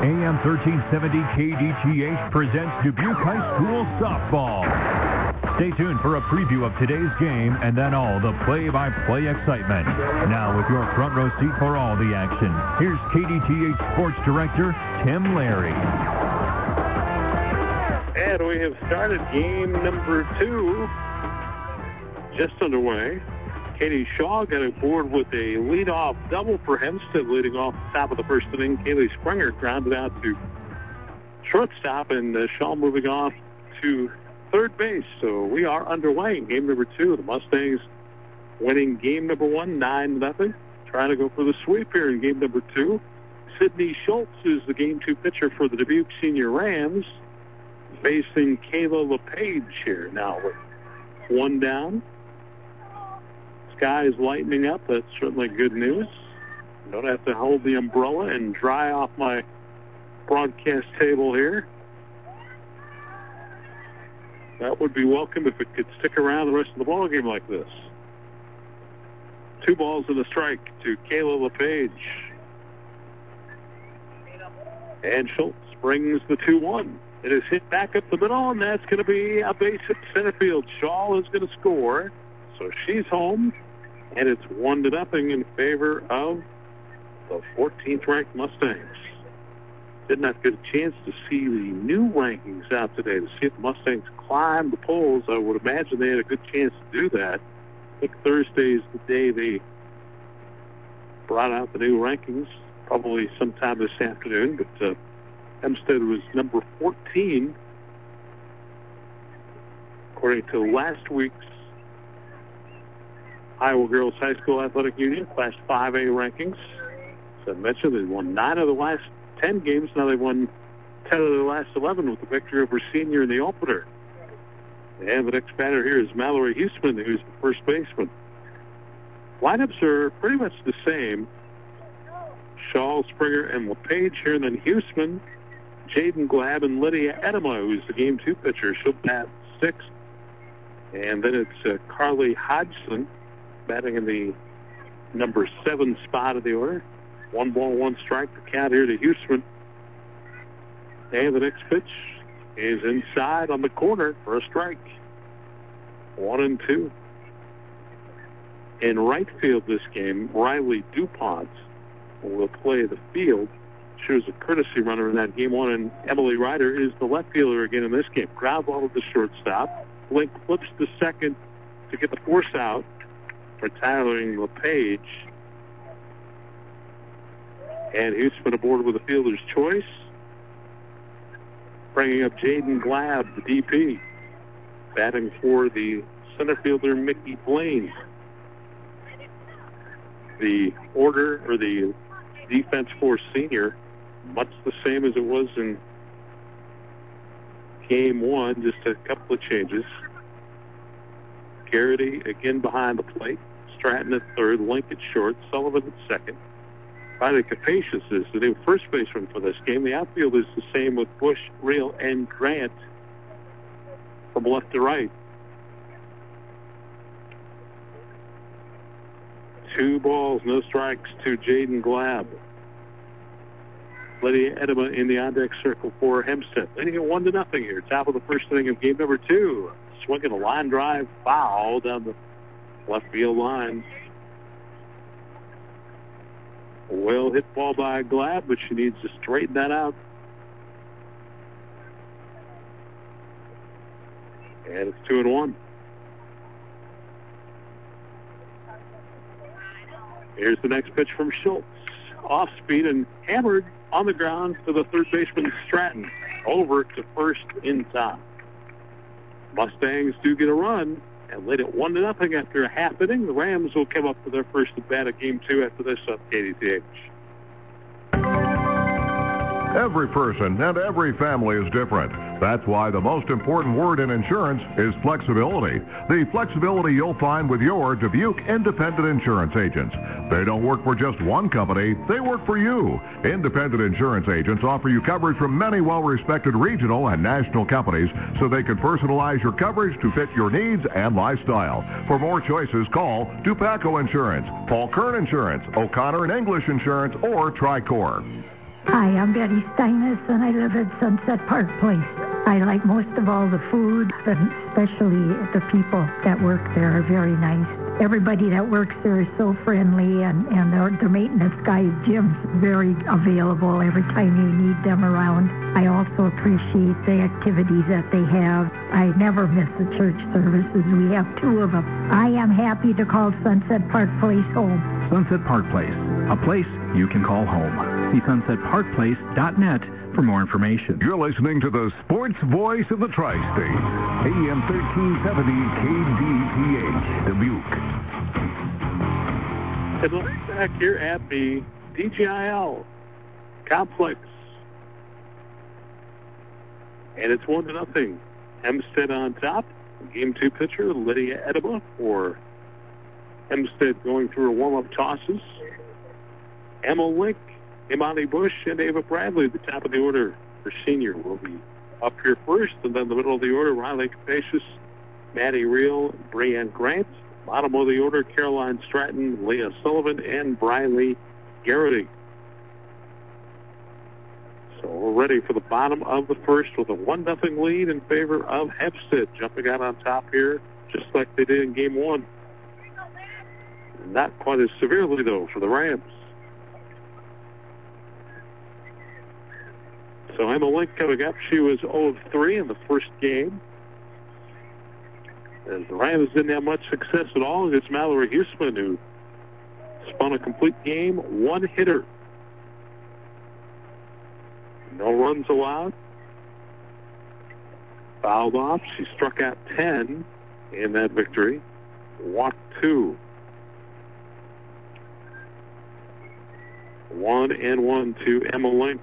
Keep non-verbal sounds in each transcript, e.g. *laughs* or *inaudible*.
AM 1370 KDTH presents Dubuque High School softball. Stay tuned for a preview of today's game and then all the play-by-play excitement. Now with your front row seat for all the action, here's KDTH Sports Director Tim Larry. And we have started game number two just underway. Katie Shaw got aboard with a leadoff double for Hempstead leading off the top of the first inning. Kaylee Springer grounded out to shortstop and uh, Shaw moving off to third base. So we are underway in game number two. The Mustangs winning game number one, 9 nothing. Trying to go for the sweep here in game number two. Sydney Schultz is the game two pitcher for the Dubuque Senior Rams, facing Kayla LePage here now with one down sky is lightening up. That's certainly good news. Don't have to hold the umbrella and dry off my broadcast table here. That would be welcome if it could stick around the rest of the ball game like this. Two balls and a strike to Kayla LePage. And Schultz brings the 2-1. It is hit back up the middle, and that's going to be a base hit center field. Shaw is going to score, so she's home and it's one to nothing in favor of the 14th ranked Mustangs. Did not get a chance to see the new rankings out today to see if the Mustangs climb the polls. I would imagine they had a good chance to do that. I think Thursday is the day they brought out the new rankings, probably sometime this afternoon. But uh, Hempstead was number 14 according to last week's Iowa Girls High School Athletic Union Class 5A rankings. As I mentioned, they won nine of the last 10 games. Now they've won 10 of the last 11 with the victory over Senior in the opener. And the next batter here is Mallory Huseman, who's the first baseman. Lineups are pretty much the same. Shaw, Springer, and LePage here, and then Huseman, Jaden Glab, and Lydia Edema, who's the game two pitcher. She'll bat sixth. And then it's uh, Carly Hodgson, batting in the number seven spot of the order. One ball, one strike. The count here to Huseman. And the next pitch is inside on the corner for a strike. One and two. In right field this game, Riley DuPont will play the field. She was a courtesy runner in that game one, and Emily Ryder is the left fielder again in this game. Ground ball to the shortstop. Link flips to second to get the force out retiring LePage. And Huseman aboard with a fielder's choice. Bringing up Jaden Glab, the DP. Batting for the center fielder, Mickey Blaine. The order, or the defense for senior, much the same as it was in game one, just a couple of changes. Garrity again behind the plate. Stratton at third, Link at short, Sullivan at second. Riley Capacious is the new first baseman for this game. The outfield is the same with Bush, Reel, and Grant from left to right. Two balls, no strikes to Jaden Glab. Lydia Edema in the on-deck circle for Hempstead. Leading it one to nothing here. Top of the first inning of game number two. Swinging a line drive foul down the left field line. Well hit ball by Glab, but she needs to straighten that out. And it's two and one. Here's the next pitch from Schultz. Off speed and hammered on the ground to the third baseman Stratton. Over to first in time. Mustangs do get a run and led it one to nothing after a half inning. The Rams will come up for their first at bat of game two after this on KDTH. Every person and every family is different. That's why the most important word in insurance is flexibility. The flexibility you'll find with your Dubuque independent insurance agents. They don't work for just one company, they work for you. Independent insurance agents offer you coverage from many well-respected regional and national companies so they can personalize your coverage to fit your needs and lifestyle. For more choices, call Dupaco Insurance, Paul Kern Insurance, O'Connor and English Insurance, or Tricor. Hi, I'm Betty Steinus, and I live at Sunset Park Place. I like most of all the food, and especially the people that work there are very nice. Everybody that works there is so friendly, and, and their, their maintenance guy, Jim's very available every time you need them around. I also appreciate the activities that they have. I never miss the church services. We have two of them. I am happy to call Sunset Park Place home. Sunset Park Place, a place you can call home. See sunsetparkplace.net for more information. You're listening to the sports voice of the tri-state, AM 1370 KDTH, Dubuque. And we're back here at the DGIL complex. And it's one to nothing. Hempstead on top. Game two pitcher, Lydia Edema for Hempstead going through her warm-up tosses. Emma Link, Imani Bush, and Ava Bradley the top of the order for senior will be up here first, and then the middle of the order, Riley Capacious, Maddie Reel, Brianne Grant. Bottom of the order, Caroline Stratton, Leah Sullivan, and Briley Garrity. So we're ready for the bottom of the first with a 1-0 lead in favor of Hempstead. Jumping out on top here, just like they did in game one. Not quite as severely, though, for the Rams. So Emma Link coming up. She was 0 of 3 in the first game. As the Rams didn't have much success at all it's Mallory Huseman, who spun a complete game, one hitter. No runs allowed. Fouled off. She struck out 10 in that victory. Walked two. One and one to Emma Link.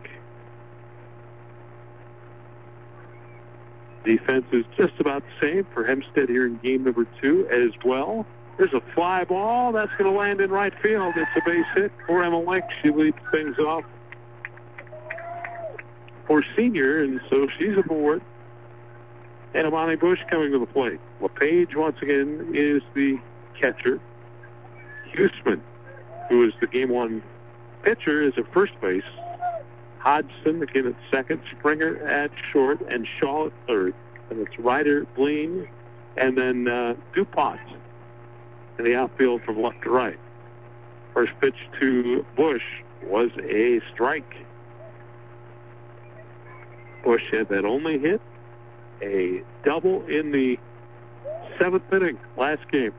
Defense is just about the same for Hempstead here in game number two as well. There's a fly ball. That's going to land in right field. It's a base hit for Emma. She leads things off for senior, and so she's aboard. And Amani Bush coming to the plate. LePage, once again, is the catcher. Huseman, who is the game one pitcher, is at first base. Hodgson again at second, Springer at short, and Shaw at third. And it's Ryder, Bleen, and then uh, DuPont in the outfield from left to right. First pitch to Bush was a strike. Bush had that only hit, a double in the seventh inning last game.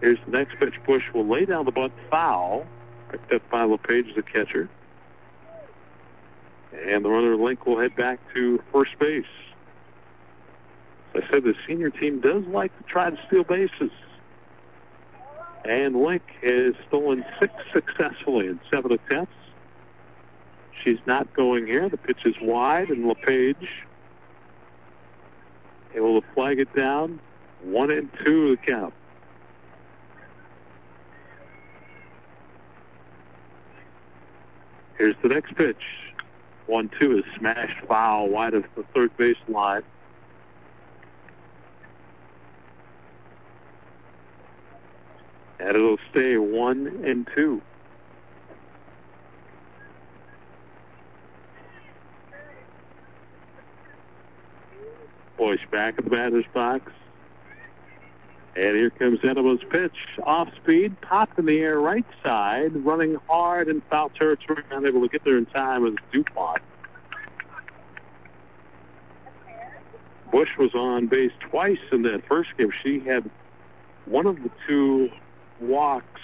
Here's the next pitch. Bush will lay down the bunt foul, picked up by LePage, the catcher. And the runner Link will head back to first base. As I said, the senior team does like to try to steal bases. And Link has stolen six successfully in seven attempts. She's not going here. The pitch is wide, and LePage able to flag it down. One and two the count. Here's the next pitch. One two is smashed foul wide of the third base line. And it'll stay one and two. Bush back in the batter's box. And here comes Edelman's pitch. Off speed, popped in the air right side, running hard in foul territory, not able to get there in time as DuPont. Bush was on base twice in that first game. She had one of the two walks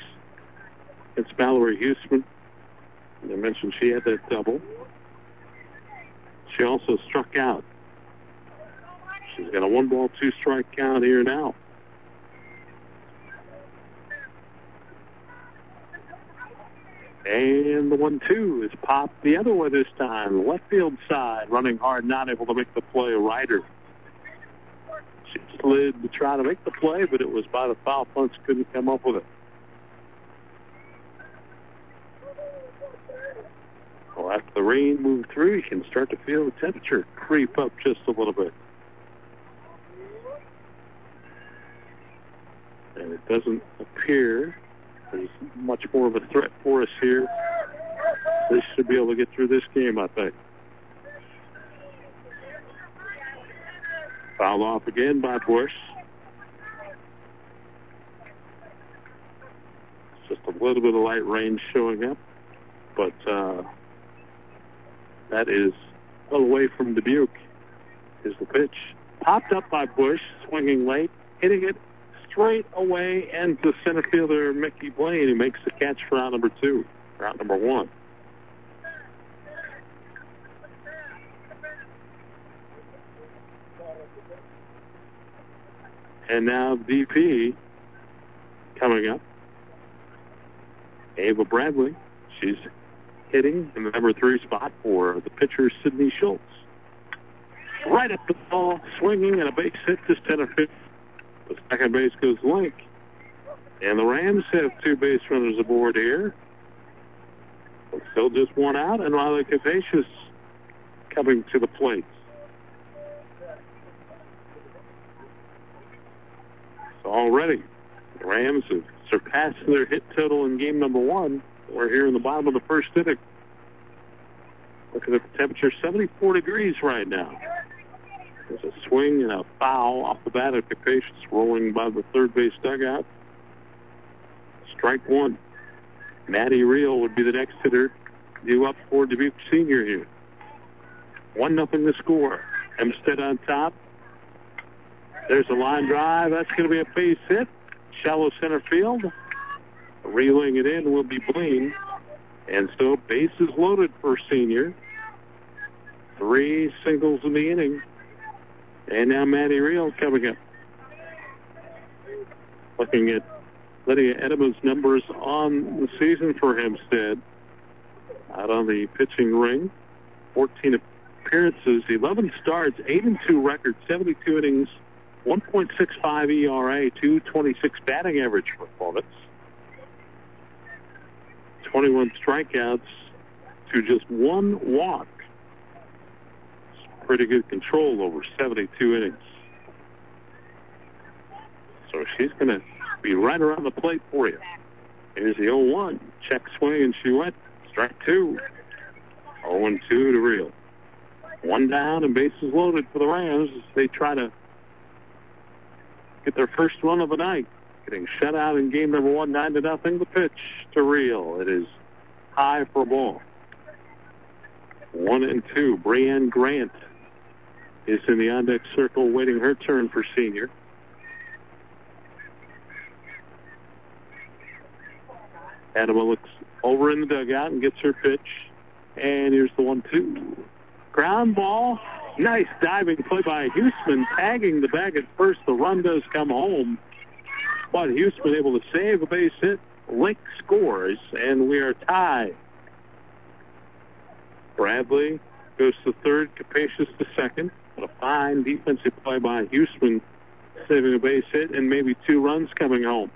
against Mallory Huseman. I mentioned she had that double. She also struck out. She's got a one ball, two strike count here now. And the one two is popped the other way this time. Left field side, running hard, not able to make the play. Ryder. She slid to try to make the play, but it was by the foul punch, couldn't come up with it. Well, after the rain moved through, you can start to feel the temperature creep up just a little bit. And it doesn't appear there's much more of a threat for us here They should be able to get through this game, I think. Foul off again by Bush. Just a little bit of light rain showing up, but uh, that is away from Dubuque is the pitch. Popped up by Bush, swinging late, hitting it straight away into center fielder Mickey Blaine, who makes the catch for out number two, for out number one. And now DP coming up. Ava Bradley. She's hitting in the number three spot for the pitcher, Sydney Schultz. Right at the ball, swinging, and a base hit to center field. The second base goes Link. And the Rams have two base runners aboard here. Still just one out, and Riley Capacious coming to the plate. So already, the Rams have surpassed their hit total in game number one. We're here in the bottom of the first inning. Looking at the temperature, 74 degrees right now. There's a swing and a foul off the bat of Capacious rolling by the third base dugout. Strike one. Maddie Reel would be the next hitter due up for Dubuque Senior here. One nothing to score. Hempstead on top. There's a line drive. That's going to be a base hit. Shallow center field. Reeling it in will be Blaine. And so bases loaded for senior. Three singles in the inning. And now Maddie Reel coming up. Looking at Lydia Edelman's numbers on the season for Hempstead. Out on the pitching ring. 14 appearances, 11 starts, 8 and 2 record, 72 innings, 1.65 ERA, 226 batting average performance. 21 strikeouts to just one walk. Pretty good control over 72 innings. So she's going to be right around the plate for you. Here's the 0-1. Check swing, and she went. Strike two. 0-2 to Reel. One down and bases loaded for the Rams as they try to get their first run of the night. Getting shut out in game number one, nine to nothing. The pitch to Reel. It is high for a ball. One and two. Brianne Grant is in the on-deck circle waiting her turn for senior. Adama looks over in the dugout and gets her pitch. And here's the one-two. Ground ball. Nice diving play by Huseman, tagging the bag at first. The run does come home. But Huseman able to save a base hit. Link scores, and we are tied. Bradley goes to third, Capacious to second. What a fine defensive play by Huseman, saving a base hit and maybe two runs coming home.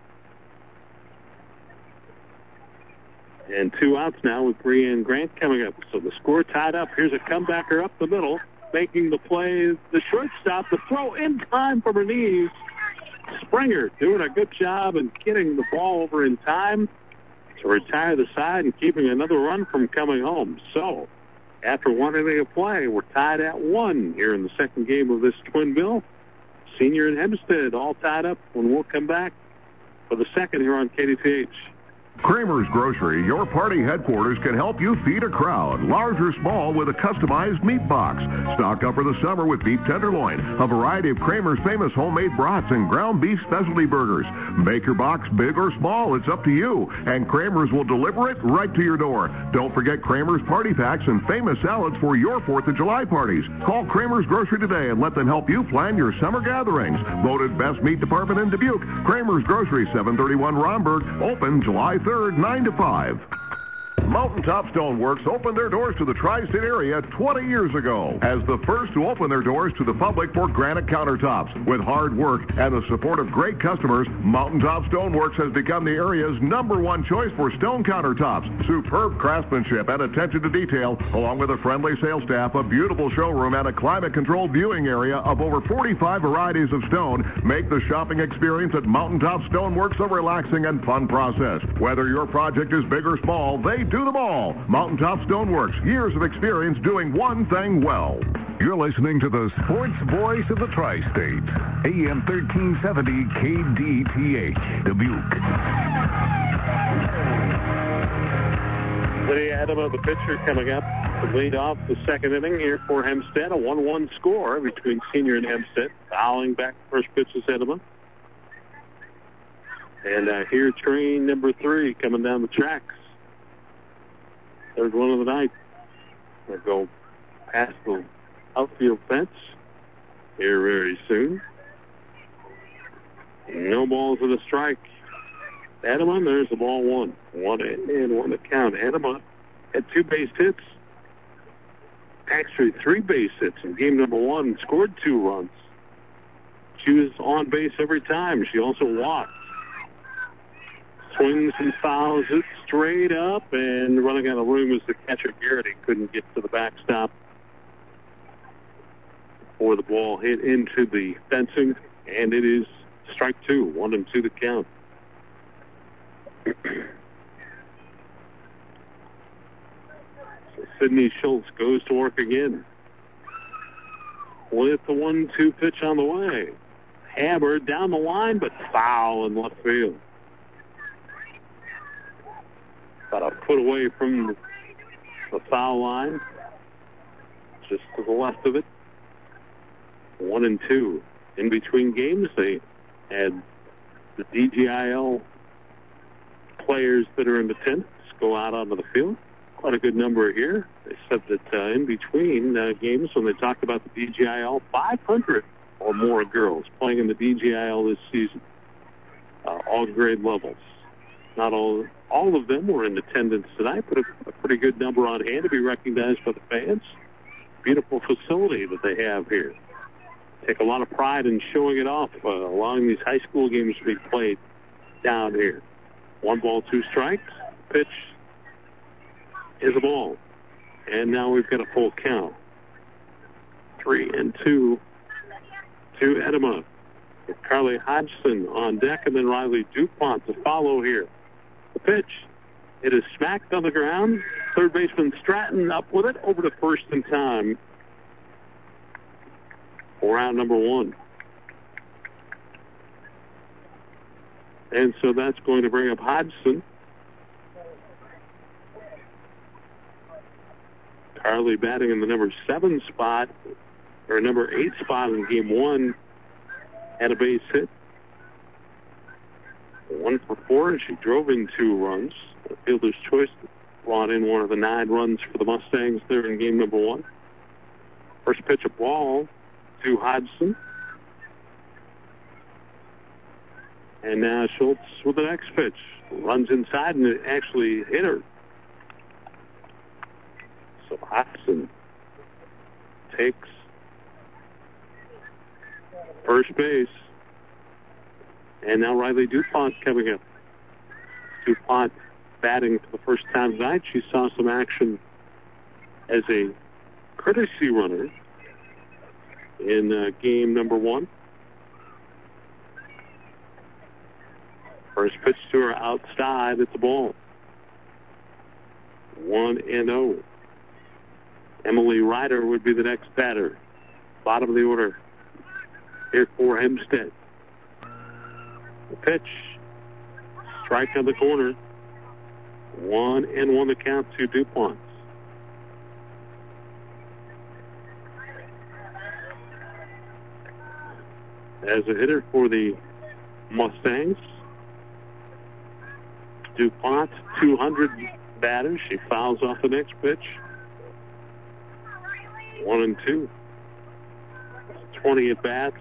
And two outs now with Brianne Grant coming up. So the score tied up. Here's a comebacker up the middle, making the play. The shortstop, the throw in time for Bernice. Springer doing a good job and getting the ball over in time to retire the side and keeping another run from coming home. So after one inning of play, we're tied at one here in the second game of this twin bill. Senior and Hempstead all tied up when we'll come back for the second here on KDTH. Cremer's Grocery, your party headquarters, can help you feed a crowd, large or small, with a customized meat box. Stock up for the summer with beef tenderloin, a variety of Cremer's famous homemade brats, and ground beef specialty burgers. Make your box big or small, it's up to you. And Cremer's will deliver it right to your door. Don't forget Cremer's party packs and famous salads for your 4th of July parties. Call Cremer's Grocery today and let them help you plan your summer gatherings. Voted best meat department in Dubuque. Cremer's Grocery, 731 Rhomberg, open July 3rd, 9 to 5. Mountaintop Stoneworks opened their doors to the tri-state area 20 years ago as the first to open their doors to the public for granite countertops. With hard work and the support of great customers, Mountaintop Stoneworks has become the area's number one choice for stone countertops. Superb craftsmanship and attention to detail, along with a friendly sales staff, a beautiful showroom, and a climate-controlled viewing area of over 45 varieties of stone, make the shopping experience at Mountaintop Stoneworks a relaxing and fun process. Whether your project is big or small, they do to the ball. Mountaintop Stoneworks, years of experience doing one thing well. You're listening to the sports voice of the tri-state, AM 1370 KDTH, Dubuque. Lydia Adama, the pitcher, coming up to lead off the second inning here for Hempstead. A 1-1 score between Senior and Hempstead. Fouling back first pitch is Adama. And uh, here train number three coming down the tracks. Third one of the night. They'll go past the outfield fence here very soon. No balls and a strike. Adama, there's the ball one. One and one to count. Adama had two base hits. Actually, three base hits in game number one. Scored two runs. She was on base every time. She also walked. Swings and fouls it straight up, and running out of room is the catcher Garrett. He couldn't get to the backstop before the ball hit into the fencing, and it is strike two, one and two to count. *coughs* Sydney Schultz goes to work again. With the one-two pitch on the way. Hammered down the line, but foul in left field. About a foot away from the foul line. Just to the left of it. One and two. In between games, they had the DGIL players that are in attendance go out onto the field. Quite a good number here. They said that uh, in between uh, games, when they talked about the DGIL, 500 or more girls playing in the DGIL this season, uh, all grade levels. Not all all of them were in attendance tonight, but a, a pretty good number on hand to be recognized by the fans. Beautiful facility that they have here. Take a lot of pride in showing it off, uh, allowing these high school games to be played down here. One ball, two strikes. Pitch is a ball. And now we've got a full count. Three and two to Edema. With Carly Hodgson on deck and then Riley DuPont to follow here. The pitch. It is smacked on the ground. Third baseman Stratton up with it over to first in time for round number one. And so that's going to bring up Hodgson. Carly batting in the number seven spot, or number eight spot in game one, had a base hit. One for four, and she drove in two runs. The fielder's choice brought in one of the nine runs for the Mustangs there in game number one. First pitch of ball to Hodgson. And now Schultz with the next pitch. Runs inside and it actually hit her. So Hodgson takes first base. And now Riley DuPont coming up. DuPont batting for the first time tonight. She saw some action as a courtesy runner in uh, game number one. First pitch to her outside. It's a ball. 1 and 0. Emily Ryder would be the next batter. Bottom of the order here for Hempstead. The pitch. Strike on the corner. One and one to count to DuPont. As a hitter for the Mustangs, DuPont, 200 batters. She fouls off the next pitch. One and two. 20 at bats,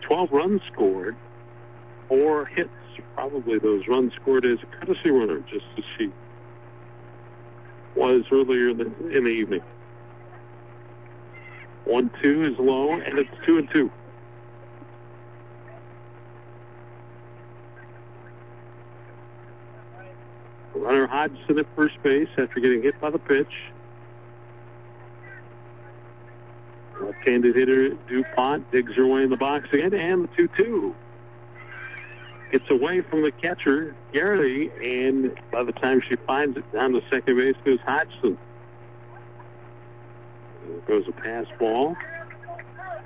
12 runs scored, four hits. Probably those runs scored as a courtesy runner, just as she was earlier in the, in the evening. One two is low, and it's two and two. Runner Hodgson at first base after getting hit by the pitch. Left-handed hitter DuPont digs her way in the box again, and the 2-2. Gets away from the catcher, Garrity, and by the time she finds it down the second base goes Hodgson. There goes a pass ball.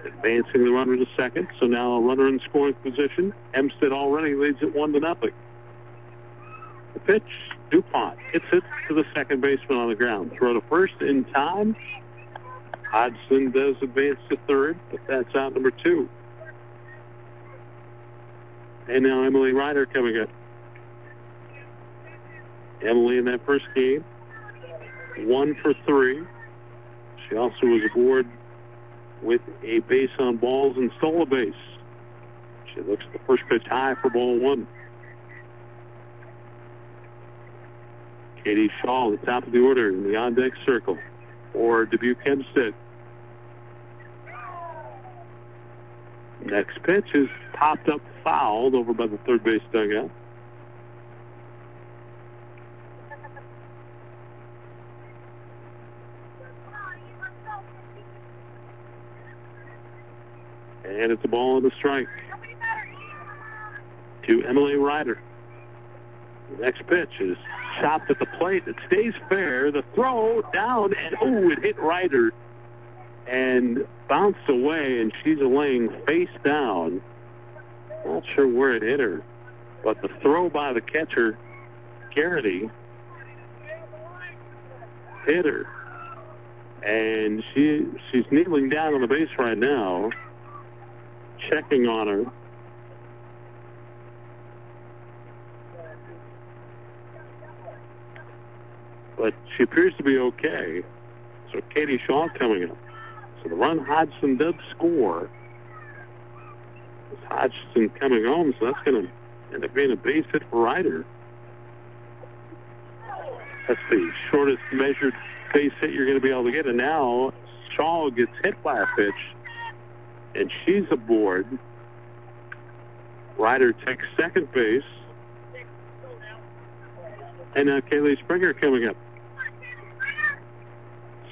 Advancing the runner to second, so now a runner in scoring position. Hempstead already leads it one to nothing. The pitch, DuPont hits it to the second baseman on the ground. Throw to first in time. Hodgson does advance to third, but that's out number two. And now Emily Ryder coming up. Emily in that first game, one for three. She also was aboard with a base on balls and stole a base. She looks at the first pitch high for ball one. Katie Shaw, the top of the order in the on-deck circle for Dubuque Hempstead. Next pitch is popped up fouled over by the third base dugout. And it's a ball and a strike to Emily Ryder. The next pitch is chopped at the plate. It stays fair. The throw down and oh, it hit Ryder and bounced away, and she's laying face down. Not sure where it hit her, but the throw by the catcher, Garrity, hit her, and she she's kneeling down on the base right now, checking on her. But she appears to be okay. So Katie Shaw coming up. So the run Hodgson does score. It's Hodgson coming home, so that's going to end up being a base hit for Ryder. That's the shortest measured base hit you're going to be able to get. And now Shaw gets hit by a pitch, and she's aboard. Ryder takes second base. And now Kaylee Springer coming up.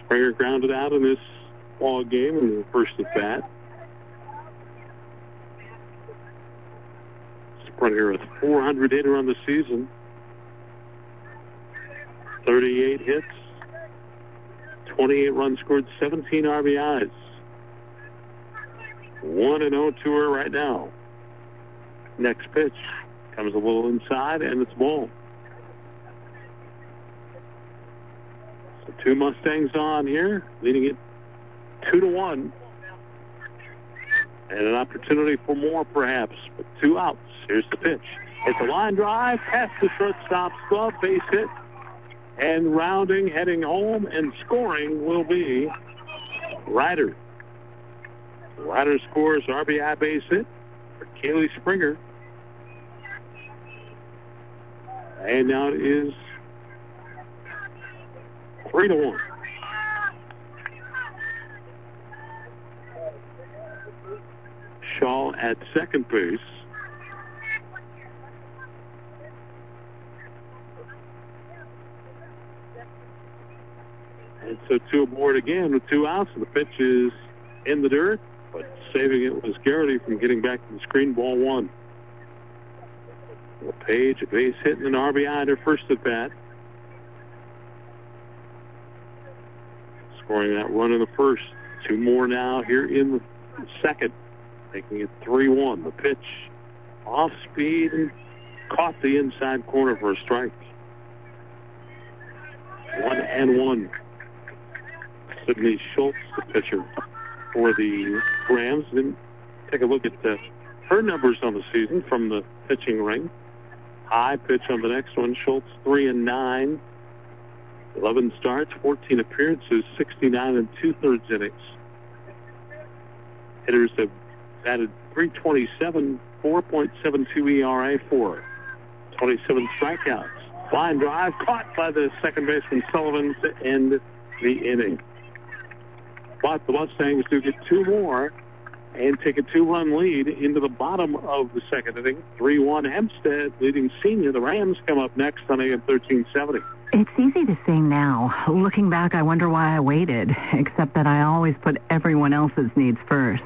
Springer grounded out in this ball game in the first at bat. Springer, a 400 hitter on the season. 38 hits, 28 runs scored, 17 RBIs. 1 and 0 to her right now. Next pitch comes a little inside, and it's ball. So two Mustangs on here, leading it two to one. And an opportunity for more, perhaps. But two outs. Here's the pitch. It's a line drive past the shortstop's glove, base hit. And rounding, heading home, and scoring will be Ryder. Ryder scores RBI base hit for Kaylee Springer. And now it is three to one. Shaw at second base. And so two aboard again with two outs. The pitch is in the dirt, but saving it was Garrity from getting back to the screen. Ball one. Page, a base hit and an RBI her first at bat. Scoring that run in the first. Two more now here in the second making it 3-1. The pitch off speed caught the inside corner for a strike. One and one. Sydney Schultz, the pitcher for the Rams. Then take a look at the, her numbers on the season from the pitching ring. High pitch on the next one. Schultz three and nine. 11 starts, 14 appearances, 69 and two-thirds innings. Hitters have batted 327, 4.72 ERA for 27 strikeouts. Line drive caught by the second baseman Sullivan to end the inning. But the Mustangs do get two more and take a two-run lead into the bottom of the second inning. 3-1 Hempstead leading senior. The Rams come up next on AM 1370. It's easy to say now. Looking back, I wonder why I waited, except that I always put everyone else's needs first.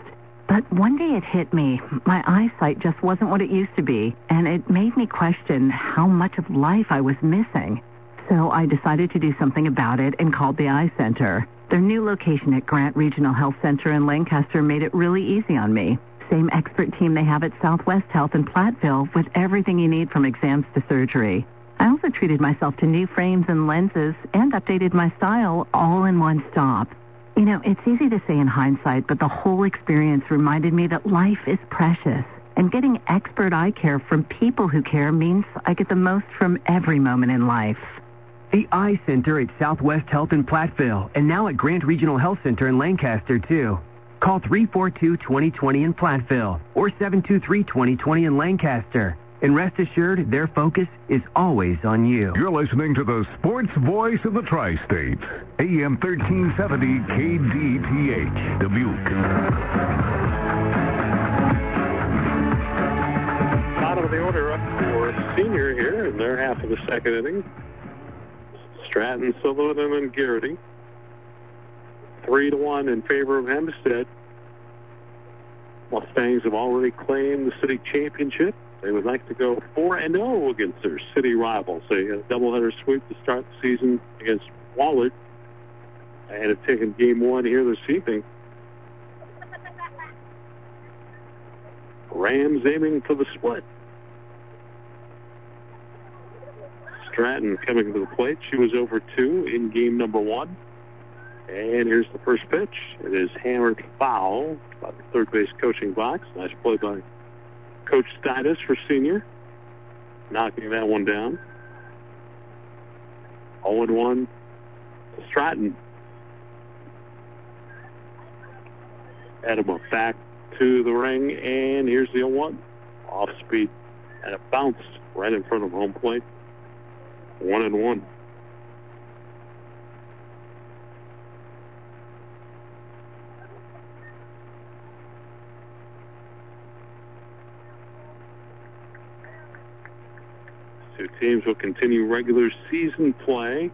But one day it hit me. My eyesight just wasn't what it used to be, and it made me question how much of life I was missing. So I decided to do something about it and called the Eye Center. Their new location at Grant Regional Health Center in Lancaster made it really easy on me. Same expert team they have at Southwest Health in Platteville with everything you need from exams to surgery. I also treated myself to new frames and lenses and updated my style all in one stop. You know, it's easy to say in hindsight, but the whole experience reminded me that life is precious. And getting expert eye care from people who care means I get the most from every moment in life. The Eye Center at Southwest Health in Platteville and now at Grant Regional Health Center in Lancaster, too. Call 342-2020 in Platteville or 723-2020 in Lancaster. And rest assured, their focus is always on you. You're listening to the sports voice of the tri-states, AM 1370 KDTH, Dubuque. Bottom of the order up for senior here in their half of the second inning. Stratton, Sullivan, and Garrity. Three to one in favor of Hempstead. Mustangs have already claimed the city championship. They would like to go 4 and 0 against their city rivals. They had a doubleheader sweep to start the season against Wahlert and have taken game one here this evening. Rams aiming for the split. Stratton coming to the plate. She was over two in game number one. And here's the first pitch. It is hammered foul by the third base coaching box. Nice play by Coach Stitus for senior, knocking that one down. 0-1 Stratton. Edema back to the ring, and here's the 0-1. Off speed, and it bounced right in front of home plate. One and one. Two teams will continue regular season play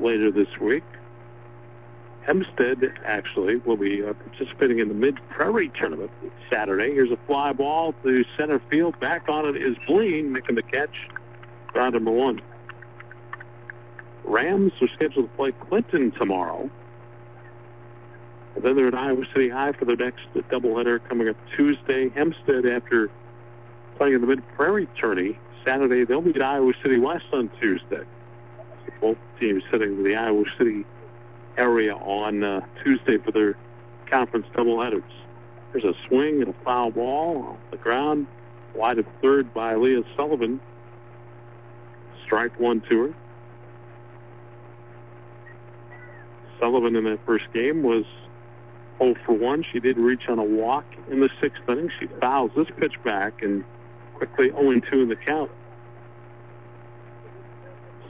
later this week. Hempstead actually will be uh, participating in the Mid Prairie tournament Saturday. Here's a fly ball to center field. Back on it is Bleen making the catch. Round number one. Rams are scheduled to play Clinton tomorrow. And then they're at Iowa City High for their next doubleheader coming up Tuesday. Hempstead after playing in the Mid Prairie tourney Saturday. They'll meet Iowa City West on Tuesday. Both teams heading to the Iowa City area on uh, Tuesday for their conference doubleheaders. There's a swing and a foul ball off the ground, wide of third by Leah Sullivan. Strike one to her. Sullivan in that first game was 0 for 1. She did reach on a walk in the sixth inning. She fouls this pitch back and quickly 0-2 in the count.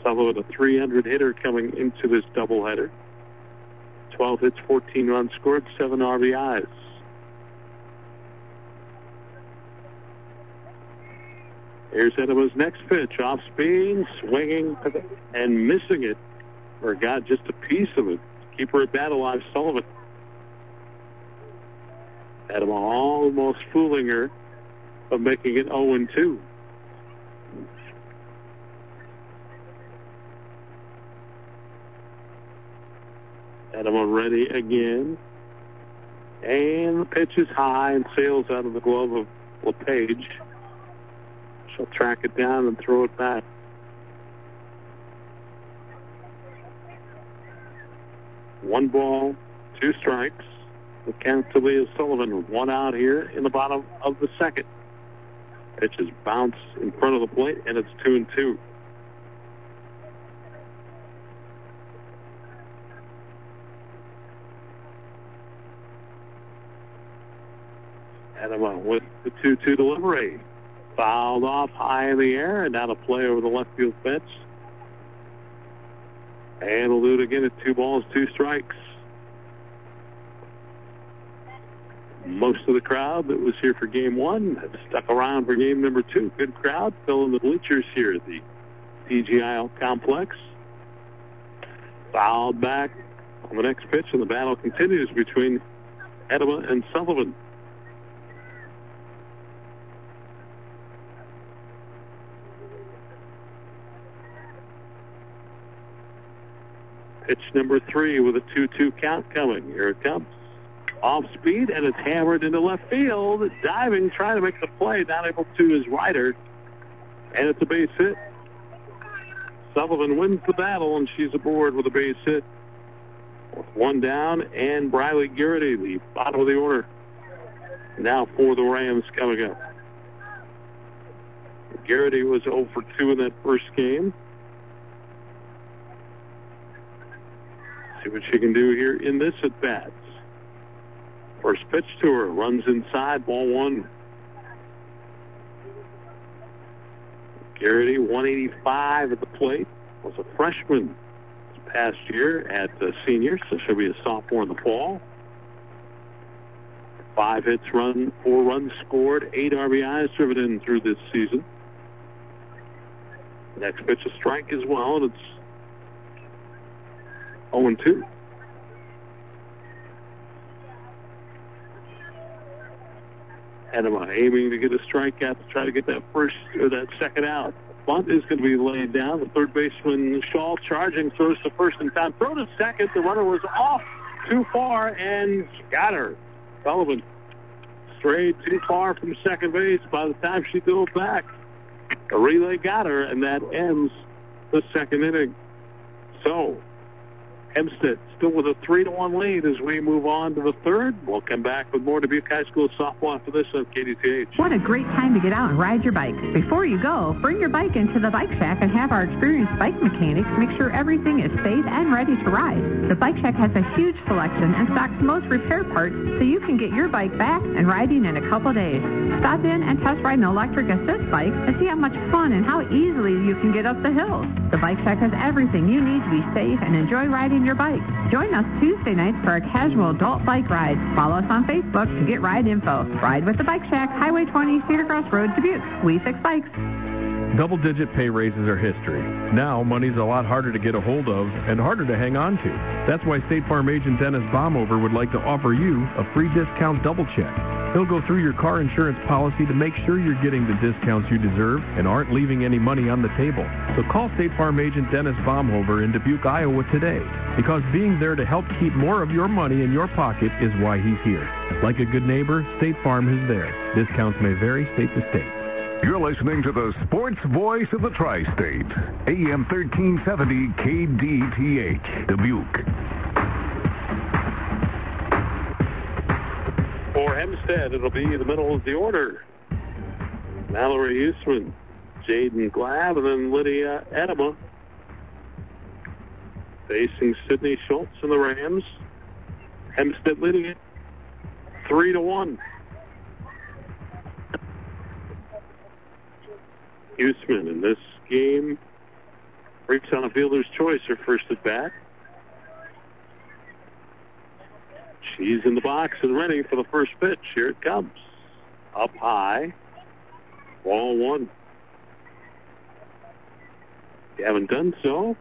Sullivan, a 300 hitter coming into this doubleheader. 12 hits, 14 runs scored, 7 RBIs. Here's Edema's next pitch. Off speed, swinging, and missing it. Or got just a piece of it. Keeper at bat alive, Sullivan. Edema almost fooling her of making it 0-2. Edema already again. And the pitch is high and sails out of the glove of LePage. She'll track it down and throw it back. One ball, two strikes. The count to Leah Sullivan. One out here in the bottom of the second. Pitch is bounced in front of the plate, and it's two and two. Edema with the 2-2 delivery. Fouled off high in the air, and now a play over the left field fence. And we'll do it again at two balls, two strikes. Most of the crowd that was here for game one stuck around for game number two. Good crowd filling the bleachers here at the PGI complex. Fouled back on the next pitch, and the battle continues between Edema and Sullivan. Pitch number three with a 2-2 count coming. Here it comes. Off speed, and it's hammered into left field. Diving, trying to make the play, not able to his Ryder. And it's a base hit. Sullivan wins the battle, and she's aboard with a base hit. With one down, and Briley Garrity, the bottom of the order. Now for the Rams coming up. Garrity was 0 for 2 in that first game. See what she can do here in this at bat. First pitch to her, runs inside, ball one. Garrity, 185 at the plate, was a freshman this past year at uh, senior, so she'll be a sophomore in the fall. Five hits run, four runs scored, eight RBIs driven in through this season. Next pitch a strike as well, and it's 0-2. Edema aiming to get a strikeout to try to get that first or that second out. Bunt is going to be laid down. The third baseman Shaw charging throws to first and time. Throw to second. The runner was off too far and got her. Sullivan strayed too far from second base. By the time she drove back, a relay got her, and that ends the second inning. So Hempstead still with a three to one lead as we move on to the third. We'll come back with more Dubuque High School softball after this uh, on KDTH. What a great time to get out and ride your bike. Before you go, bring your bike into the Bike Shack and have our experienced bike mechanics make sure everything is safe and ready to ride. The Bike Shack has a huge selection and stocks most repair parts so you can get your bike back and riding in a couple days. Stop in and test ride an electric assist bike and see how much fun and how easily you can get up the hills. The Bike Shack has everything you need to be safe and enjoy riding your bike. Join us Tuesday nights for a casual adult bike ride. Follow us on Facebook to get ride info. Ride with the Bike Shack, Highway 20, Cedar Cross Road, Dubuque. We fix bikes. Double-digit pay raises are history. Now, money's a lot harder to get a hold of and harder to hang on to. That's why State Farm agent Dennis Baumhover would like to offer you a free discount double check. He'll go through your car insurance policy to make sure you're getting the discounts you deserve and aren't leaving any money on the table. So call State Farm agent Dennis Baumhover in Dubuque, Iowa today because being there to help keep more of your money in your pocket is why he's here. Like a good neighbor, State Farm is there. Discounts may vary state to state. You're listening to the sports voice of the tri-state, AM 1370 KDTH, Dubuque. For Hempstead, it'll be the middle of the order. Mallory Huseman, Jaden Glab, and then Lydia Edema. Facing Sydney Schultz and the Rams. Hempstead leading it 3 to 1. Huseman in this game. Breaks on a fielder's choice, her first at bat. She's in the box and ready for the first pitch. Here it comes. Up high. Ball one. If you haven't done so,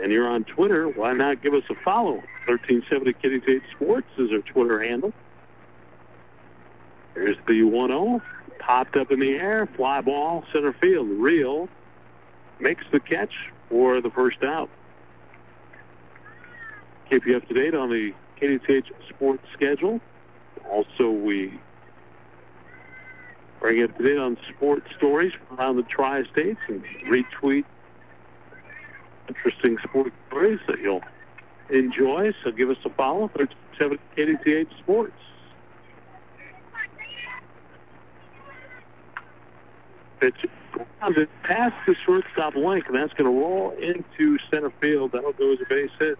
and you're on Twitter, why not give us a follow? 1370 KDTH Sports is our Twitter handle. Here's the 1-0. Popped up in the air. Fly ball, center field. Reel makes the catch for the first out. Keep you up to date on the KDTH sports schedule. Also, we bring you up to date on sports stories from around the tri-states and retweet interesting sports stories that you'll enjoy. So give us a follow, 1370 KDTH Sports. Pitch past the shortstop Link, and that's going to roll into center field. That'll go as a base hit.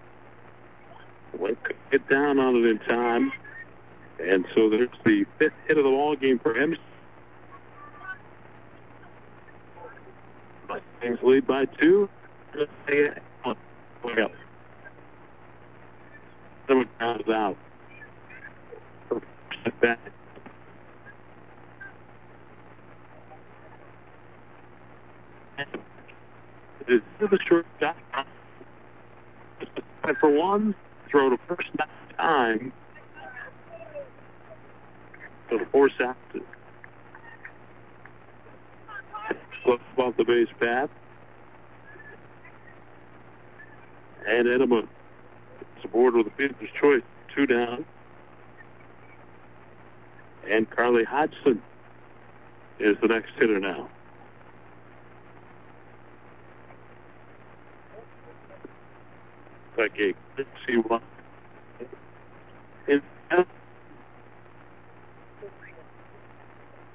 Link get down on it in time. And so there's the fifth hit of the ball game for him. Things lead by two. Someone counts out. Back. Is the short shot. For one, throw to first time. to the force out. Look above the base path. And Edema is aboard with a fielder's choice. Two down. And Carly Hodgson is the next hitter now. Like a what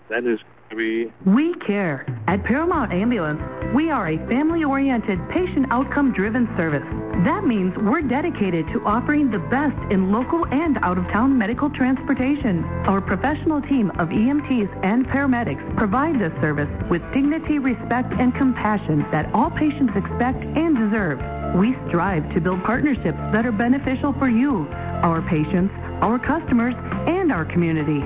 that is be We care. At Paramount Ambulance, we are a family-oriented, patient outcome-driven service. That means we're dedicated to offering the best in local and out-of-town medical transportation. Our professional team of EMTs and paramedics provide this service with dignity, respect, and compassion that all patients expect and deserve. We strive to build partnerships that are beneficial for you, our patients, our customers, and our community.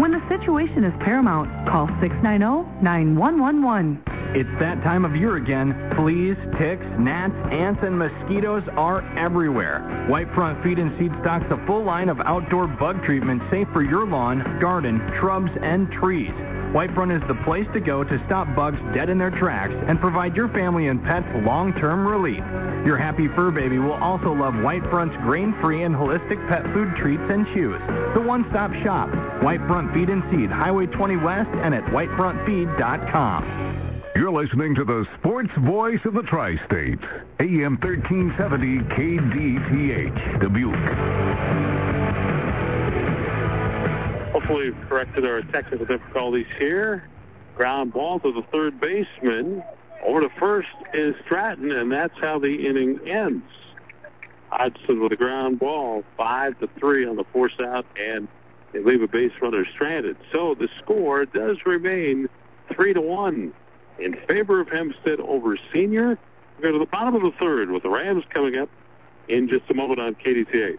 When the situation is paramount, call 690-9111. It's that time of year again. Fleas, ticks, gnats, ants, and mosquitoes are everywhere. Whitefront Feed and Seed stocks a full line of outdoor bug treatment safe for your lawn, garden, shrubs, and trees. Whitefront is the place to go to stop bugs dead in their tracks and provide your family and pets long-term relief. Your happy fur baby will also love Whitefront's grain-free and holistic pet food treats and chews. The one-stop shop, Whitefront Feed and Seed, Highway 20 West and at whitefrontfeed.com. You're listening to the sports voice of the tri-state, AM 1370 KDTH, Dubuque. Hopefully we've corrected our technical difficulties here. Ground ball to the third baseman. Over to first is Stratton, and that's how the inning ends. Hodgson with a ground ball, five to three on the force out, and they leave a base runner stranded. So the score does remain three to one in favor of Hempstead over Senior. We go to the bottom of the third with the Rams coming up in just a moment on KDTH.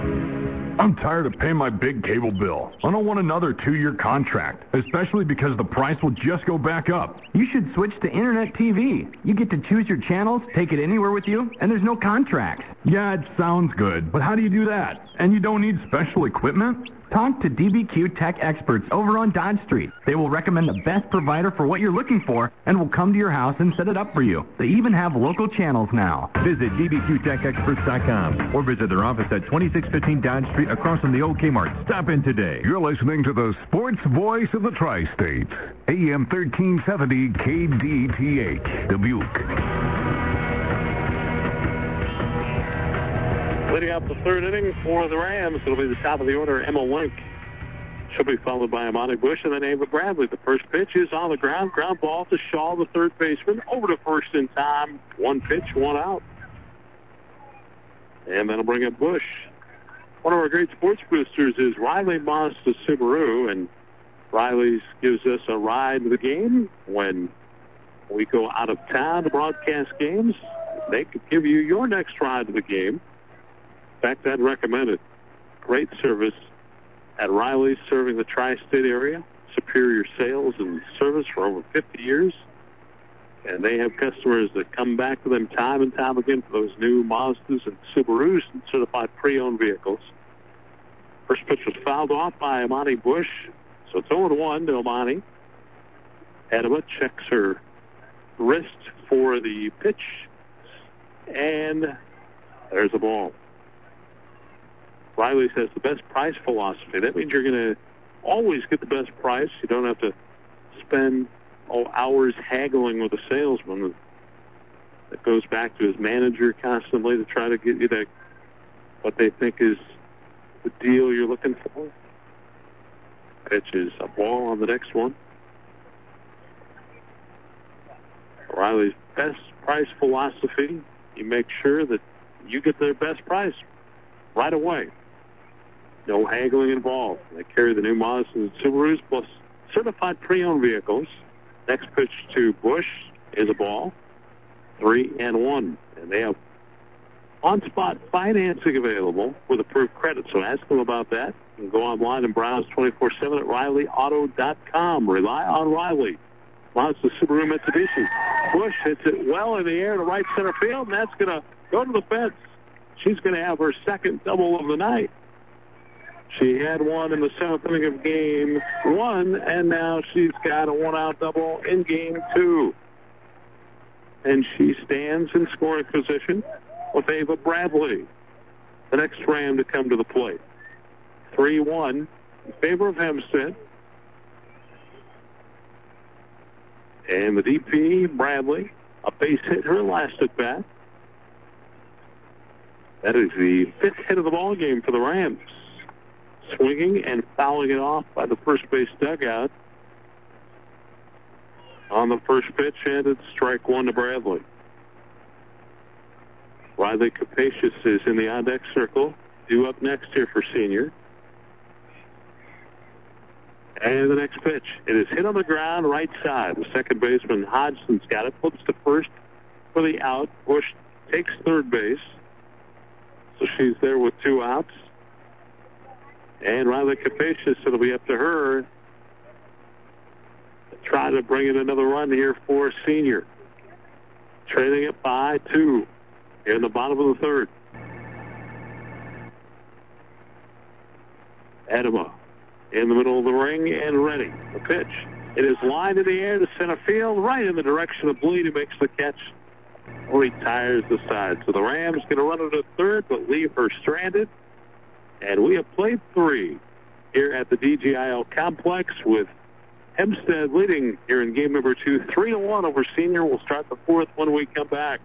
I'm tired of paying my big cable bill. I don't want another two-year contract, especially because the price will just go back up. You should switch to Internet TV. You get to choose your channels, take it anywhere with you, and there's no contracts. Yeah, it sounds good, but how do you do that? And you don't need special equipment? Talk to DBQ Tech experts over on Dodge Street. They will recommend the best provider for what you're looking for and will come to your house and set it up for you. They even have local channels now. Visit dbqtechexperts.com or visit their office at 2615 Dodge Street across from the old Kmart. Stop in today. You're listening to the sports voice of the tri-state, AM 1370 KDTH, Dubuque. Leading up the third inning for the Rams, it'll be the top of the order, Emma Link. She'll be followed by Amani Bush and then Ava Bradley. The first pitch is on the ground. Ground ball to Shaw, the third baseman. Over to first in time. One pitch, one out. And that'll bring up Bush. One of our great sports boosters is Riley Mazda Subaru, and Riley's gives us a ride to the game when we go out of town to broadcast games. They could give you your next ride to the game. Fact, I'd recommend it. Great service at Riley's serving the tri-state area. Superior sales and service for over 50 years. And they have customers that come back to them time and time again for those new Mazdas and Subarus and certified pre-owned vehicles. First pitch was fouled off by Amani Bush. So it's 0-1 to Amani. Edema checks her wrist for the pitch. And there's the ball. Riley says the best price philosophy. That means you're going to always get the best price. You don't have to spend oh, hours haggling with a salesman that goes back to his manager constantly to try to get you that what they think is the deal you're looking for. Pitch is a ball on the next one. Riley's best price philosophy, you make sure that you get their best price right away. No haggling involved. They carry the new Mazdas and Subarus plus certified pre-owned vehicles. Next pitch to Bush is a ball. Three and one. And they have on-spot financing available with approved credit. So ask them about that. You can go online and browse 24-7 at RileyAuto.com. Rely on Riley. Mazda Subaru Mitsubishi. Bush hits it well in the air to right center field, and that's going to go to the fence. She's going to have her second double of the night. She had one in the seventh inning of game one, and now she's got a one-out double in game two. And she stands in scoring position with Ava Bradley, the next Ram to come to the plate. 3-1 in favor of Hempstead. And the DP, Bradley, a base hit her last at bat. That is the fifth hit of the ball game for the Rams. Swinging and fouling it off by the first base dugout. On the first pitch, and it's strike one to Bradley. Riley Capacious is in the on-deck circle. Due up next here for senior. And the next pitch. It is hit on the ground right side. The second baseman, Hodgson's got it. Flips to first for the out. Bush takes third base. So she's there with two outs. And Riley Capacious, it'll be up to her to try to bring in another run here for senior. Trailing it by two in the bottom of the third. Edema in the middle of the ring and ready. The pitch. It is lined in the air to center field, right in the direction of Reel, who makes the catch. Retires the side. So the Rams going to run it at third, but leave her stranded. And we have played three here at the DGIL complex with Hempstead leading here in game number two, three to one over senior. We'll start the fourth when we come back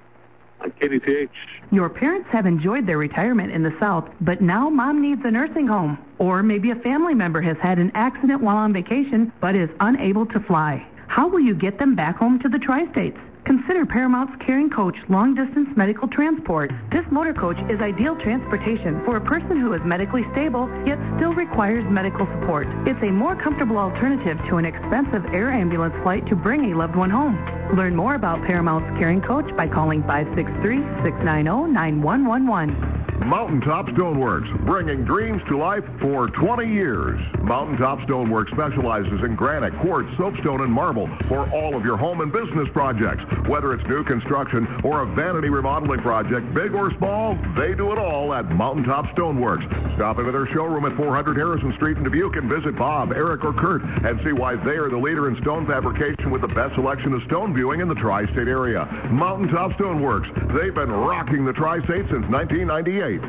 on KDTH. Your parents have enjoyed their retirement in the South, but now mom needs a nursing home. Or maybe a family member has had an accident while on vacation but is unable to fly. How will you get them back home to the tri-states? Consider Paramount's Caring Coach Long Distance Medical Transport. This motor coach is ideal transportation for a person who is medically stable yet still requires medical support. It's a more comfortable alternative to an expensive air ambulance flight to bring a loved one home. Learn more about Paramount's Caring Coach by calling 563-690-9111. Mountaintop Stoneworks, bringing dreams to life for 20 years. Mountaintop Stoneworks specializes in granite, quartz, soapstone, and marble for all of your home and business projects. Whether it's new construction or a vanity remodeling project, big or small, they do it all at Mountaintop Stoneworks. Stop into their showroom at 400 Harrison Street in Dubuque and visit Bob, Eric, or Kurt and see why they are the leader in stone fabrication with the best selection of stone viewing in the tri-state area. Mountaintop Stoneworks. They've been rocking the tri-state since 1998.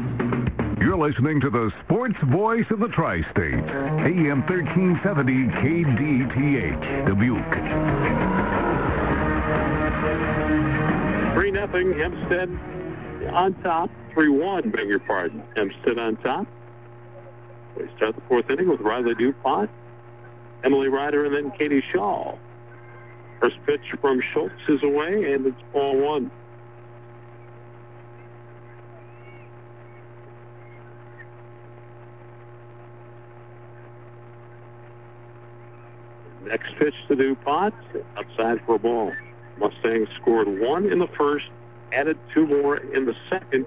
You're listening to the sports voice of the tri-state, AM 1370 KDTH, Dubuque. 3 nothing. Hempstead on top. 3-1, beg your pardon. Hempstead on top. We start the fourth inning with Riley DuPont, Emily Ryder, and then Katie Shaw. First pitch from Schultz is away, and it's ball one. Next pitch to DuPont, outside for a ball. Mustangs scored one in the first, added two more in the second,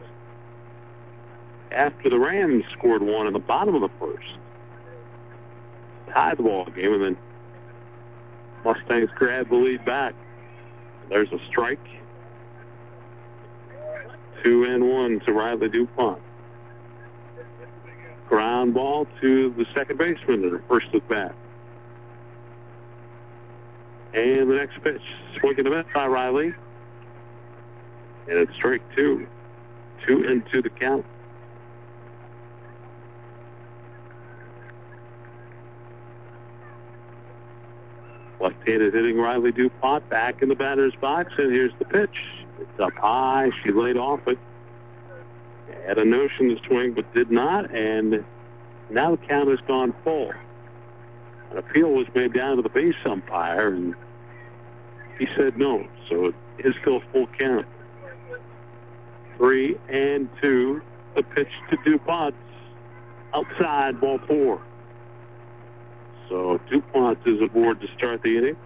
after the Rams scored one in the bottom of the first. Tied the ball game, and then Mustangs grab the lead back. There's a strike. Two and one to Riley DuPont. Ground ball to the second baseman in the first at bat. And the next pitch, swinging a miss by Riley. And it's strike two. Two and into the count. Left-handed hitting Riley DuPont back in the batter's box, and here's the pitch. It's up high. She laid off it. Had a notion to swing, but did not, and now the count has gone full. An appeal was made down to the base umpire, and he said no, so it is still full count. Three and two. The pitch to DuPont. outside ball four. So DuPont is aboard to start the inning.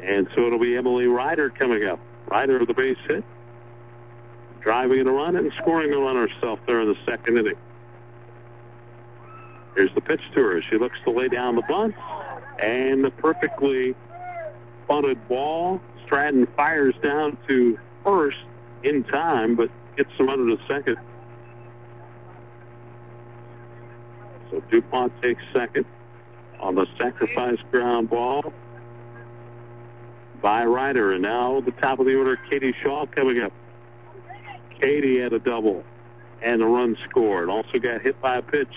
And so it'll be Emily Ryder coming up. Ryder of the base hit. Driving in a run and scoring a run herself there in the second inning. Here's the pitch to her. She looks to lay down the bunt. And the perfectly bunted ball. Stratton fires down to first in time, but gets the runner to second. So DuPont takes second on the sacrifice ground ball by Ryder. And now the top of the order, Katie Shaw coming up. Katie had a double and a run scored. Also got hit by a pitch.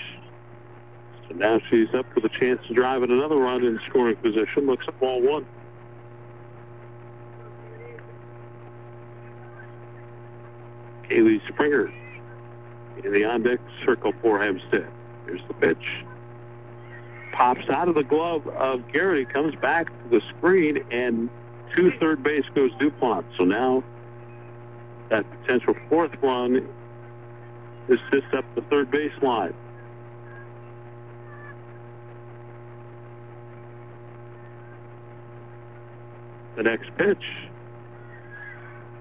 So now she's up with a chance to drive in another run in scoring position. Looks at ball one. Kaylee Springer in the on-deck circle for Hempstead. Here's the pitch. Pops out of the glove of Garrity, comes back to the screen, and to third base goes DuPont. So now that potential fourth run is just up the third baseline. The next pitch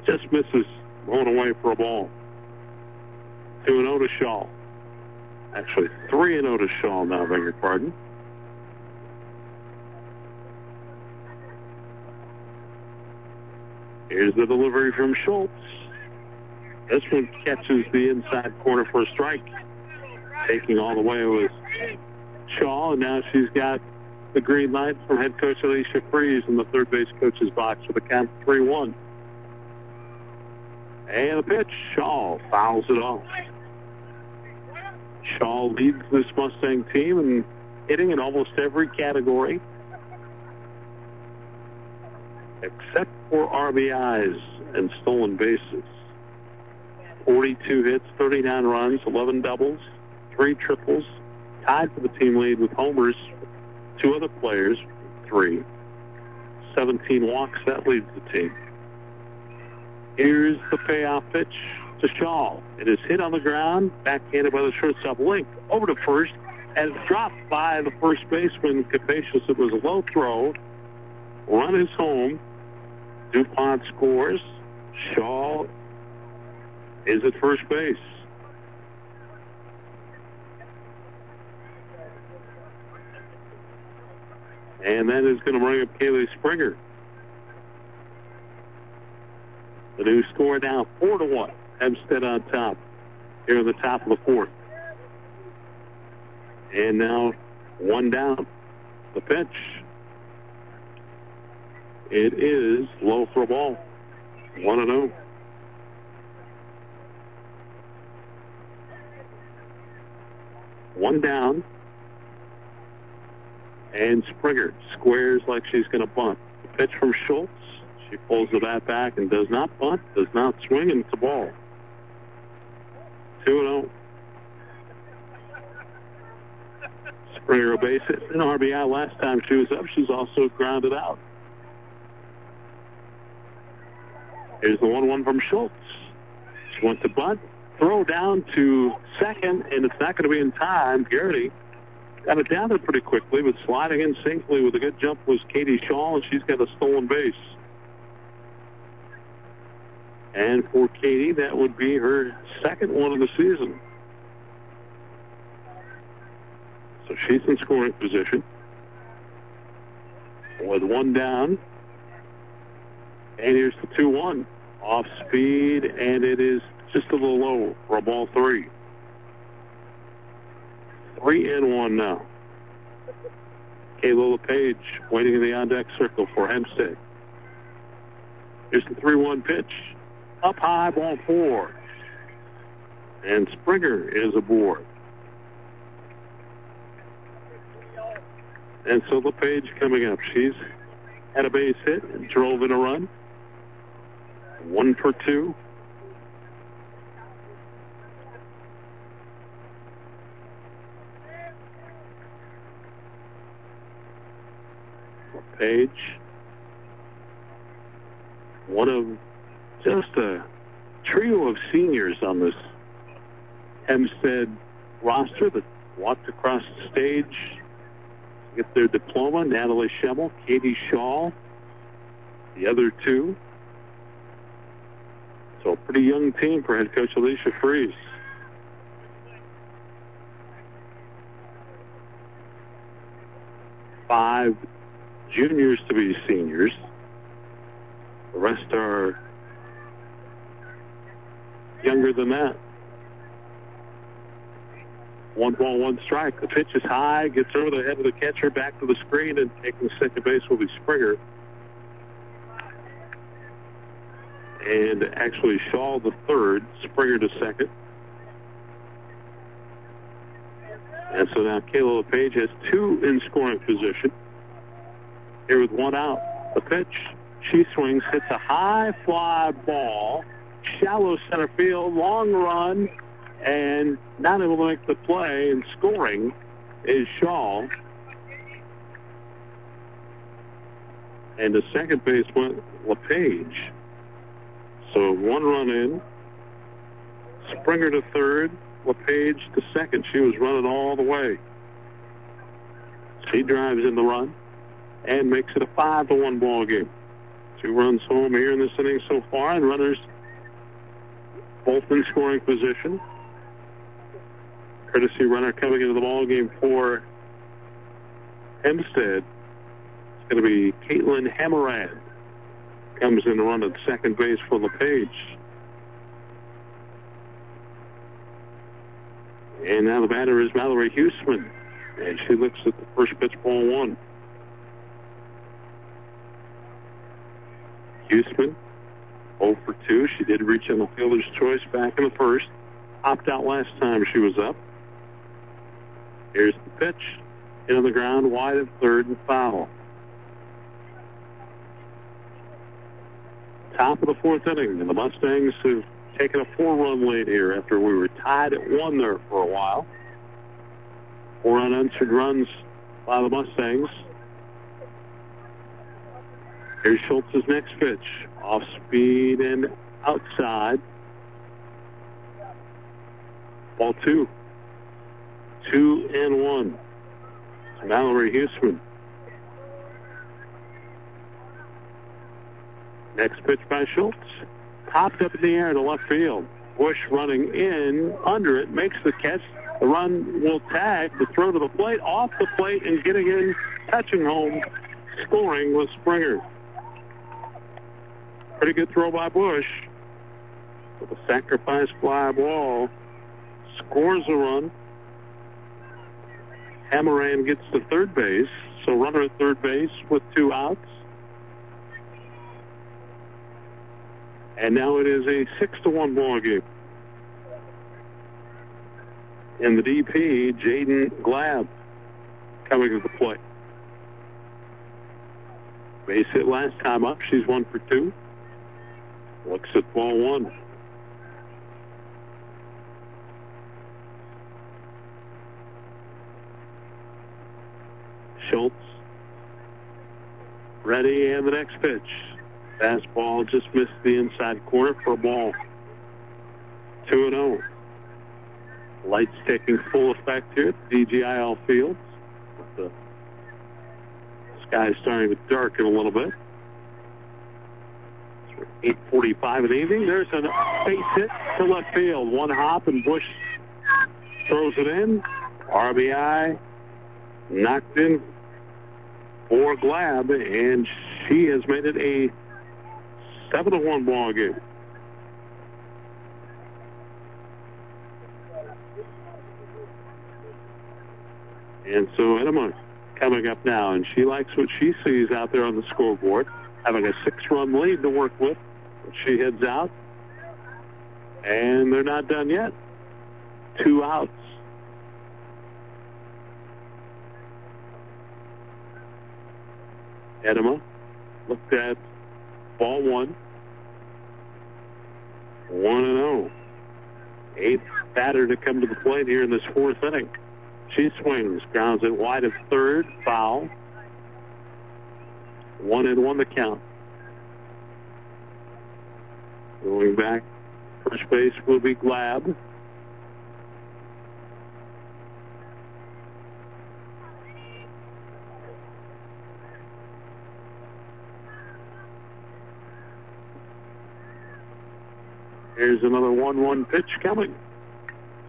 just misses going away for a ball. 2 and 0 to Shaw. Actually, 3 and 0 to Shaw now, beg your pardon. Here's the delivery from Schultz. This one catches the inside corner for a strike. Taking all the way was Shaw, and now she's got the green light from head coach Alicia Freeze in the third base coach's box with a count 3-1. And a pitch. Shaw fouls it off. Shaw leads this Mustang team in hitting in almost every category except for RBIs and stolen bases. 42 hits, 39 runs, 11 doubles, three triples, tied for the team lead with homers. Two other players, three. 17 walks, that leads the team. Here's the payoff pitch to Shaw. It is hit on the ground, backhanded by the shortstop Link. Over to first, and dropped by the first baseman Capacious. It was a low throw. Run is home. DuPont scores. Shaw is at first base. And that is going to bring up Kaylee Springer. The new score now 4 to 1. Hempstead on top here in the top of the fourth. And now one down. The pitch. It is low for a ball. 1 and 0. One down. And Springer squares like she's going to bunt. The pitch from Schultz. She pulls the bat back and does not bunt, does not swing, and it's a ball. 2 and 0. Springer base hit, an RBI last time she was up. She's also grounded out. Here's the 1-1 from Schultz. She went to bunt. Throw down to second, and it's not going to be in time. Garrity got it down there pretty quickly, but sliding in safely with a good jump was Katie Shaw, and she's got a stolen base. And for Katie, that would be her second one of the season. So she's in scoring position with one down. And here's the 2-1. Off speed, and it is just a little low for a ball three. Three and one now. Kayla Page waiting in the on-deck circle for Hempstead. Here's the 3-1 pitch. Up high, ball four. And Springer is aboard. And so LePage coming up. She's had a base hit and drove in a run. One for two. Page. One of just a trio of seniors on this Hempstead roster that walked across the stage to get their diploma. Natalie Schemmel, Katie Shaw, the other two. So a pretty young team for head coach Alicia Freeze. Five juniors to be seniors. The rest are younger than that. One ball, one strike. The pitch is high, gets over the head of the catcher, back to the screen, and taking second base will be Springer. And actually Shaw the third, Springer to second. And so now Kayla LePage has two in scoring position. Here with one out. The pitch. She swings, hits a high fly ball, shallow center field, long run, and not able to make the play and scoring is Shaw. And the second base went LePage. So one run in. Springer to third. LePage to second. She was running all the way. She drives in the run and makes it a five to one ball game. Two runs home here in this inning so far, and runners both in scoring position. Courtesy runner coming into the ball game for Hempstead. It's going to be Caitlin Hammerad. Comes in to run at second base for LePage. And now the batter is Mallory Huseman. And she looks at the first pitch, ball one. Huseman, 0 for 2. She did reach on the fielder's choice back in the first. Opted out last time she was up. Here's the pitch. In on the ground, wide of third and foul. Top of the fourth inning, and the Mustangs have taken a four-run lead here after we were tied at one there for a while. Four unanswered runs by the Mustangs. Here's Schultz's next pitch. Off speed and outside. Ball two. Two and one. Mallory Huseman. Next pitch by Schultz. Popped up in the air to left field. Bush running in under it, makes the catch. The run will tag. The throw to the plate, off the plate, and getting in, touching home, scoring was Springer. Pretty good throw by Bush. With a sacrifice fly ball. Scores a run. Hammeran gets to third base. So runner at third base with two outs. And now it is a six to one ball game. In the DP, Jaden Glab coming to the plate. Base hit last time up. She's one for two. Looks at ball one. Schultz. Ready and the next pitch. Fastball just missed the inside corner for a ball. 2 and 0. Lights taking full effect here at DGIL Fields. The sky is starting to darken a little bit. 8.45 in the evening. There's a base hit to left field. One hop and Bush throws it in. RBI knocked in for Glab, and she has made it a 7 to 1 ball game. And so Edema coming up now, and she likes what she sees out there on the scoreboard, having a six-run lead to work with. She heads out, and they're not done yet. Two outs. Edema looked at ball one. 1 and 0. Eighth batter to come to the plate here in this fourth inning. She swings, grounds it wide of third, foul. One and one the count. Going back First base will be Glab. Here's another 1-1 pitch coming.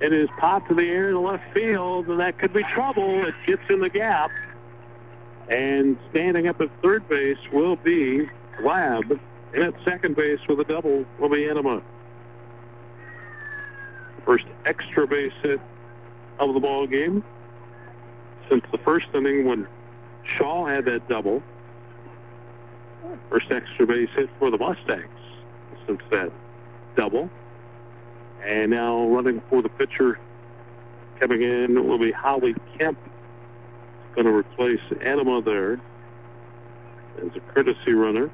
It is popped to the air to left field, and that could be trouble. It gets in the gap. And standing up at third base will be Glab. And at second base with a double will be Edema. First extra base hit of the ball game since the first inning when Shaw had that double. First extra base hit for the Mustangs since that double. And now running for the pitcher coming in will be Holly Kemp. Going to replace Edema there as a courtesy runner.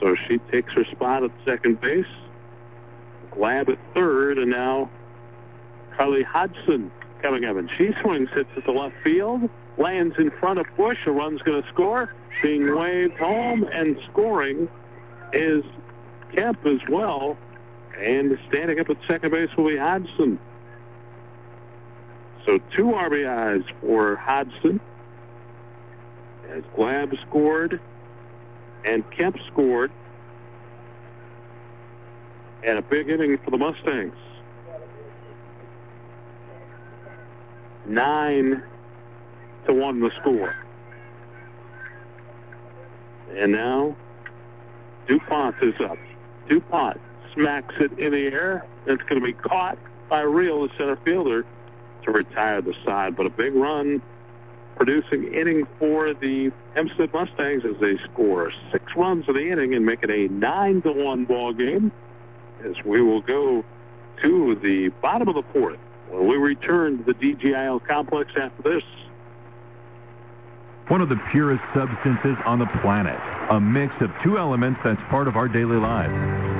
So she takes her spot at second base. Glab at third, and now Carly Hodgson coming up. And she swings, hits at the left field, lands in front of Bush. A run's going to score. Being waved home and scoring is Kemp as well. And standing up at second base will be Hodgson. So two RBIs for Hodgson. As Glab scored and Kemp scored. And a big inning for the Mustangs. Nine to one the score. And now DuPont is up. DuPont smacks it in the air. It's going to be caught by Reel, the center fielder, to retire the side. But a big run producing inning for the Hempstead Mustangs as they score six runs in the inning and make it a nine to one ball game. As we will go to the bottom of the fourth when we return to the DGIL complex after this. One of the purest substances on the planet. A mix of two elements that's part of our daily lives.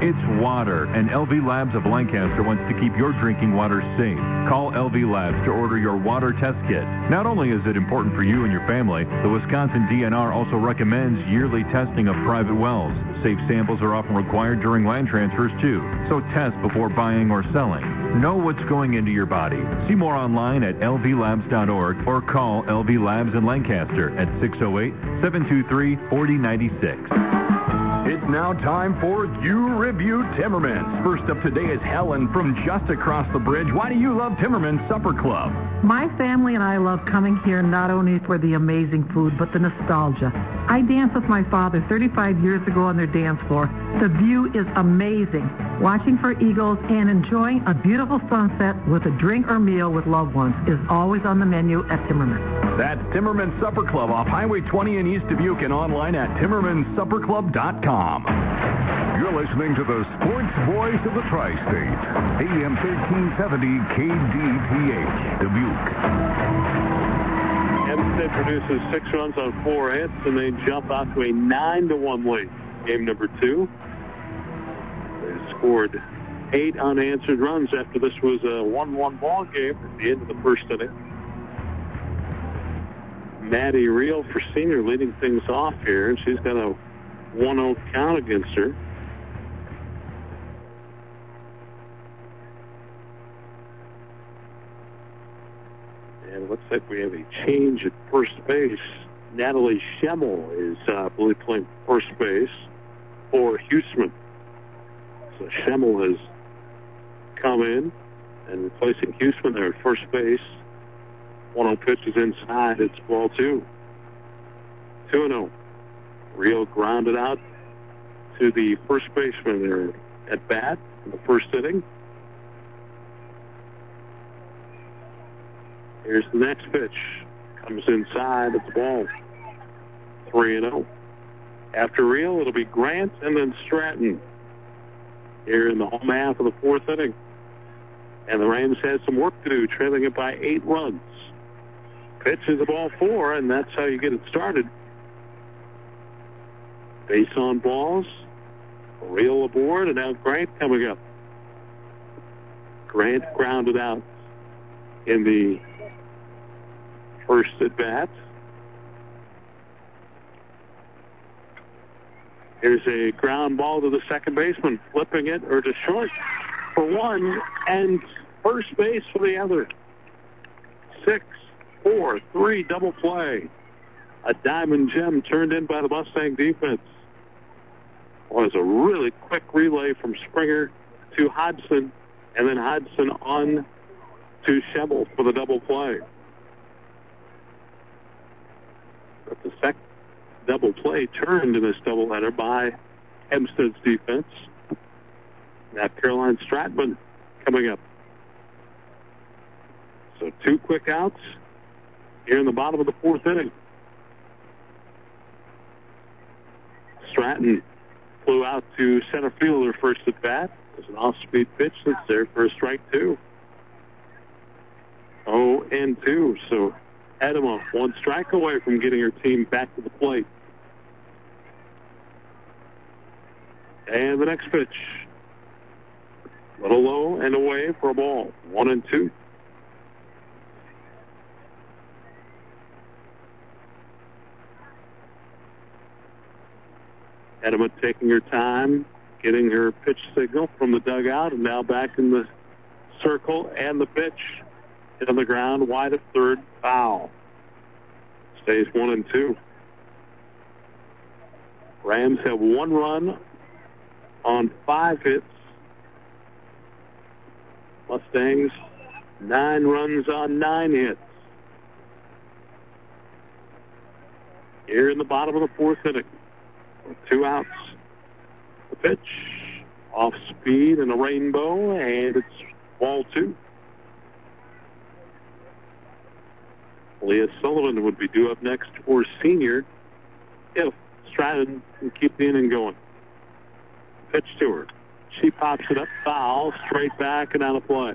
It's water, and LV Labs of Lancaster wants to keep your drinking water safe. Call LV Labs to order your water test kit. Not only is it important for you and your family, the Wisconsin DNR also recommends yearly testing of private wells. Safe samples are often required during land transfers too, so test before buying or selling. Know what's going into your body. See more online at lvlabs.org or call LV Labs in Lancaster at 608-723-4096. It's now time for You Review Timmermans. First up today is Helen from just across the bridge. Why do you love Timmermans Supper Club? My family and I love coming here not only for the amazing food, but the nostalgia. I danced with my father 35 years ago on their dance floor. The view is amazing. Watching for eagles and enjoying a beautiful sunset with a drink or meal with loved ones is always on the menu at Timmerman. That's Timmerman Supper Club off Highway 20 in East Dubuque and online at timmermanssupperclub.com. You're listening to the sports voice of the tri-state, AM 1370 KDTH, Dubuque. Hempstead produces six runs on four hits, and they jump out to a 9 to lead. Game number two. They scored eight unanswered runs after this was a 1-1 ball game at the end of the first inning. Maddie Reel for senior leading things off here, and she's got a 1-0 count against her. And it looks like we have a change at first base. Natalie Schemmel is, uh, I believe, playing first base for Huseman. So Schemmel has come in and replacing Huseman there at first base. 1-0 pitch is inside. It's ball two. 2-0. Rio grounded out to the first baseman there at bat in the first inning. Here's the next pitch. Comes inside. It's ball. 3 0. After Reel, it'll be Grant and then Stratton here in the home half of the fourth inning. And the Rams had some work to do, trailing it by eight runs. Pitch is the ball four, and that's how you get it started. Base on balls. Reel aboard, and now Grant coming up. Grant grounded out in the first at bat. Here's a ground ball to the second baseman, flipping it or to short for one and first base for the other. Six, four, three, double play. A diamond gem turned in by the Mustang defense. Was a really quick relay from Springer to Hodgson, and then Hodgson on to Schemmel for the double play. But the second double play turned in this doubleheader by Hempstead's defense. Now Caroline Stratman coming up. So two quick outs here in the bottom of the fourth inning. Stratton flew out to center field fielder first at bat. It's an off-speed pitch that's there for a strike two. Oh, and two. So Edema one strike away from getting her team back to the plate. And the next pitch. A Little low and away for a ball. One and two. Edema taking her time, getting her pitch signal from the dugout, and now back in the circle and the pitch. Hit on the ground, wide of third, foul. Stays one and two. Rams have one run on five hits. Mustangs, nine runs on nine hits. Here in the bottom of the fourth inning. Two outs. The pitch off speed and a rainbow, and it's ball two. Leah Sullivan would be due up next for senior if Stratton can keep the inning going. Pitch to her. She pops it up foul, straight back and out of play.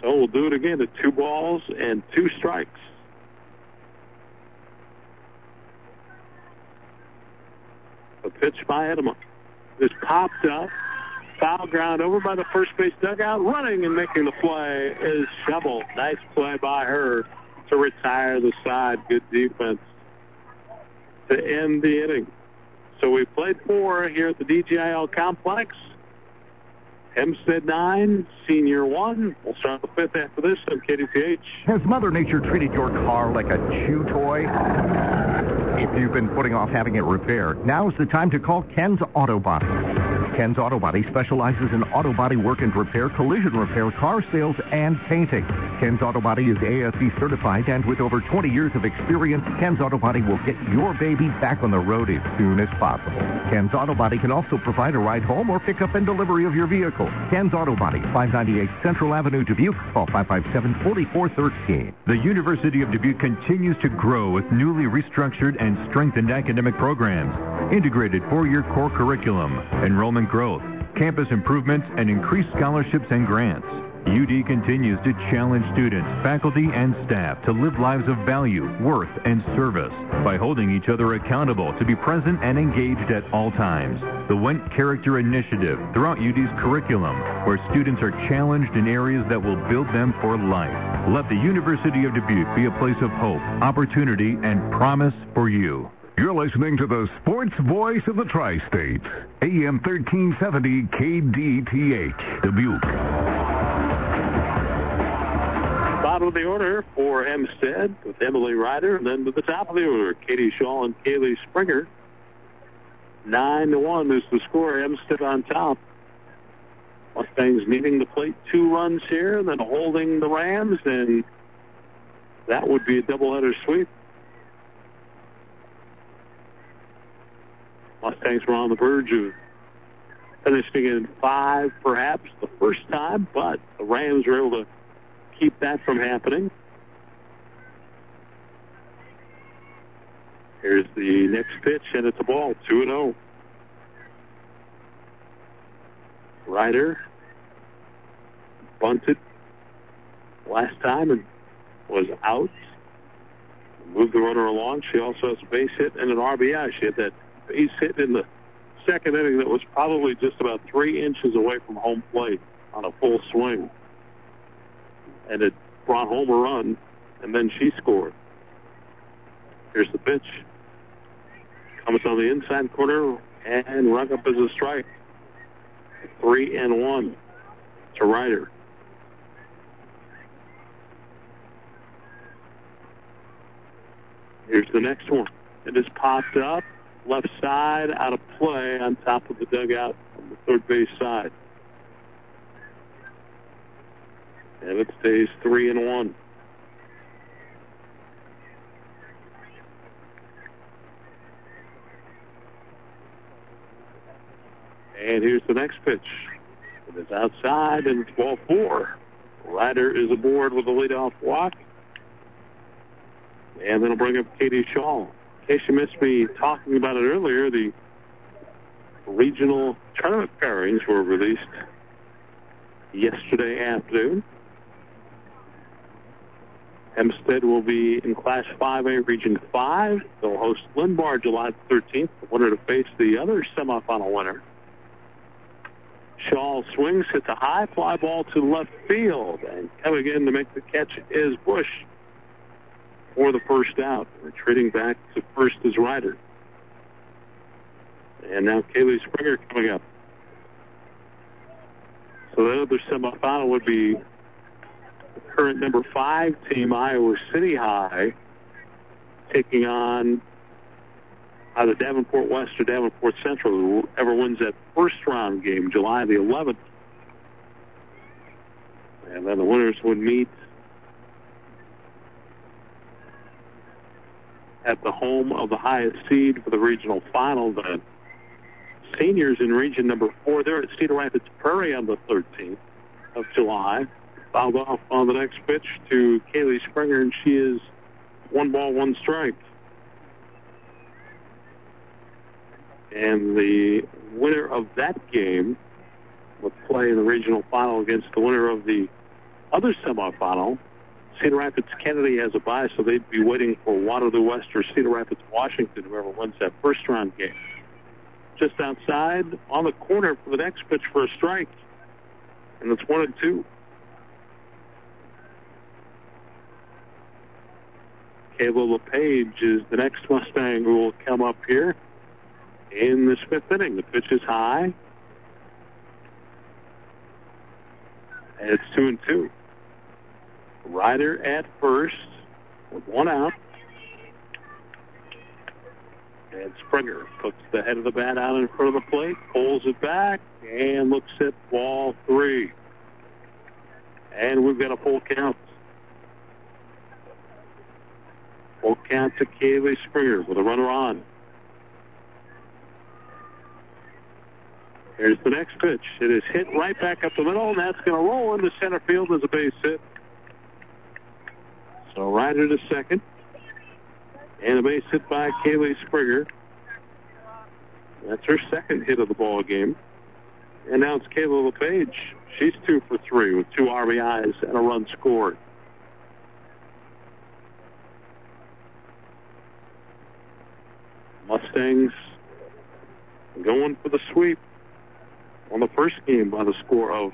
So we'll do it again at two balls and two strikes. A pitch by Edema is popped up. Foul ground over by the first base dugout. Running and making the play is Shovel. Nice play by her to retire the side. Good defense to end the inning. So we played four here at the DGIL complex. Hempstead 9, Senior 1. We'll start the fifth after this on KDTH. Has Mother Nature treated your car like a chew toy? If you've been putting off having it repaired, now's the time to call Ken's Auto Body. Ken's Auto Body specializes in auto body work and repair, collision repair, car sales, and painting. Ken's Auto Body is ASE certified, and with over 20 years of experience, Ken's Auto Body will get your baby back on the road as soon as possible. Ken's Auto Body can also provide a ride home or pickup and delivery of your vehicle. Ken's Auto Body, 598 Central Avenue, Dubuque. Call 557-4413. The University of Dubuque continues to grow with newly restructured and strengthened academic programs, integrated four-year core curriculum, enrollment growth, campus improvements, and increased scholarships and grants. UD continues to challenge students, faculty, and staff to live lives of value, worth, and service by holding each other accountable to be present and engaged at all times. The Wendt Character Initiative throughout UD's curriculum, where students are challenged in areas that will build them for life. Let the University of Dubuque be a place of hope, opportunity, and promise for you. You're listening to the sports voice of the tri-state, AM 1370 KDTH, Dubuque. Bottom of the order for Hempstead with Emily Ryder, and then to the top of the order, Katie Shaw and Kaylee Springer. Nine to one is the score. Hempstead on top. Mustangs needing to plate two runs here, then holding the Rams, and that would be a doubleheader sweep. Mustangs were on the verge of finishing in five, perhaps the first time, but the Rams were able to keep that from happening. Here's the next pitch, and it's a ball, 2 and 0. Ryder bunted last time and was out. Moved the runner along. She also has a base hit and an RBI. She had that base hit in the second inning that was probably just about three inches away from home plate on a full swing. And it brought home a run, and then she scored. Here's the pitch. Comes on the inside corner and rung up as a strike. Three and one to Ryder. Here's the next one. It is popped up, left side, out of play on top of the dugout on the third base side. And it stays three and one. And here's the next pitch. It is outside, and it's ball four. Ryder is aboard with a leadoff walk. And then I'll bring up Katie Shaw. In case you missed me talking about it earlier, the regional tournament pairings were released yesterday afternoon. Hempstead will be in Class 5A Region 5. They'll host Linn-Mar July 13th, the winner to face the other semifinal winner. Shaw swings, hits a high fly ball to left field, and coming in to make the catch is Bush for the first out. Retreating back to first is Ryder. And now Kaylee Springer coming up. So the other semifinal would be current number five team, Iowa City High, taking on either Davenport West or Davenport Central. Whoever wins that first round game, July the 11th. And then the winners would meet at the home of the highest seed for the regional final. The seniors in region number four, they're at Cedar Rapids Prairie on the 13th of July. Fouled off on the next pitch to Kaylee Springer, and she is one ball, one strike. And the winner of that game would play in the regional final against the winner of the other semifinal. Cedar Rapids Kennedy has a bye, so they'd be waiting for Waterloo West or Cedar Rapids Washington, whoever wins that first round game. Just outside on the corner for the next pitch for a strike. And it's one and two. Kayla LePage is the next Mustang who will come up here in the fifth inning. The pitch is high. And it's two and two. Ryder at first with one out. And Springer puts the head of the bat out in front of the plate, pulls it back, and looks at ball three. And we've got a full count. Full count to Kaylee Springer with a runner on. Here's the next pitch. It is hit right back up the middle, and that's going to roll into center field as a base hit. So Ryder to second. And a base hit by Kaylee Springer. That's her second hit of the ball game. And now it's Kayla LePage. She's two for three with two RBIs and a run scored. Mustangs going for the sweep on the first game by the score of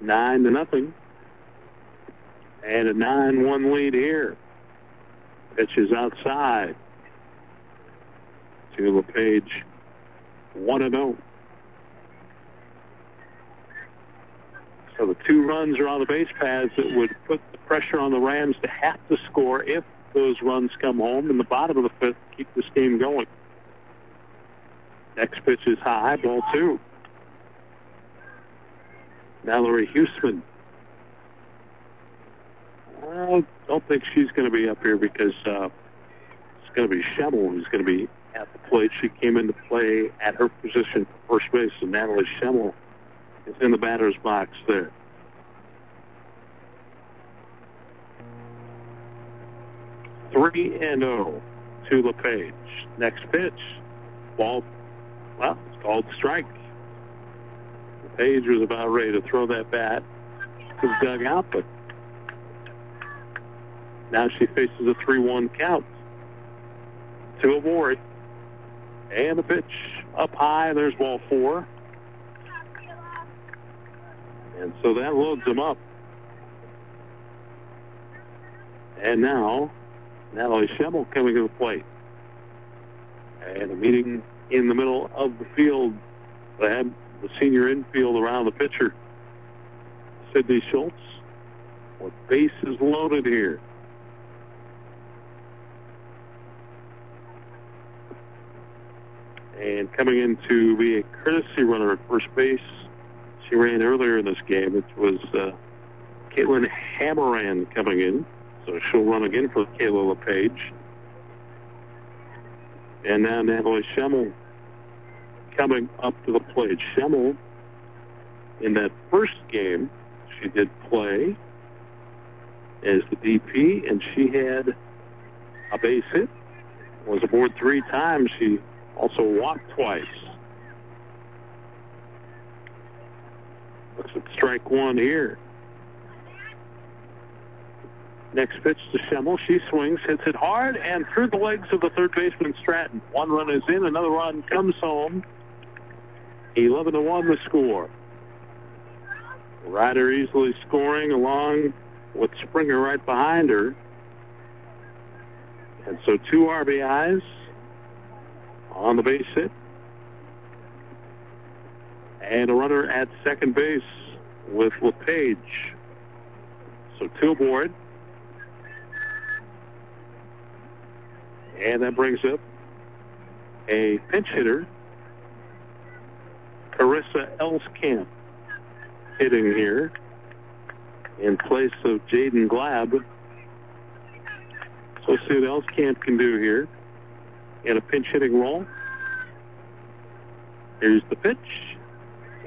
nine to nothing. And a 9-1 lead here. Pitch is outside to LePage. 1-0. So the two runs are on the base paths that would put the pressure on the Rams to have to score if those runs come home in the bottom of the fifth keep this game going. Next pitch is high, ball two. Mallory Huseman I don't think she's going to be up here because uh, it's going to be Schemmel who's going to be at the plate. She came into play at her position for first base, and Natalie Schemmel is in the batter's box there. Three and zero to LePage. Next pitch, ball. Well, it's called strike. LePage was about ready to throw that bat to the dugout, but now she faces a 3-1 count. Two aboard. And the pitch up high. There's ball four. And so that loads them up. And now, Natalie Schemmel coming to the plate. And a meeting in the middle of the field. They the senior infield around the pitcher, Sydney Schultz, with bases loaded here. And coming in to be a courtesy runner at first base, she ran earlier in this game. It was uh, Caitlin Hammeran coming in. So she'll run again for Kayla LePage. And now Natalie Schemmel coming up to the plate. Schemmel, in that first game, she did play as the DP, and she had a base hit, was aboard three times. She also walked twice. Looks at strike one here. Next pitch to Schemmel. She swings, hits it hard, and through the legs of the third baseman Stratton. One run is in, another run comes home. 11 to 1 the score. Ryder easily scoring along with Springer right behind her. And so two RBIs on the base hit. And a runner at second base with LePage. So two aboard. And that brings up a pinch hitter, Carissa Elskamp, hitting here in place of Jaden Glab. So see what Elskamp can do here in a pinch hitting role. Here's the pitch.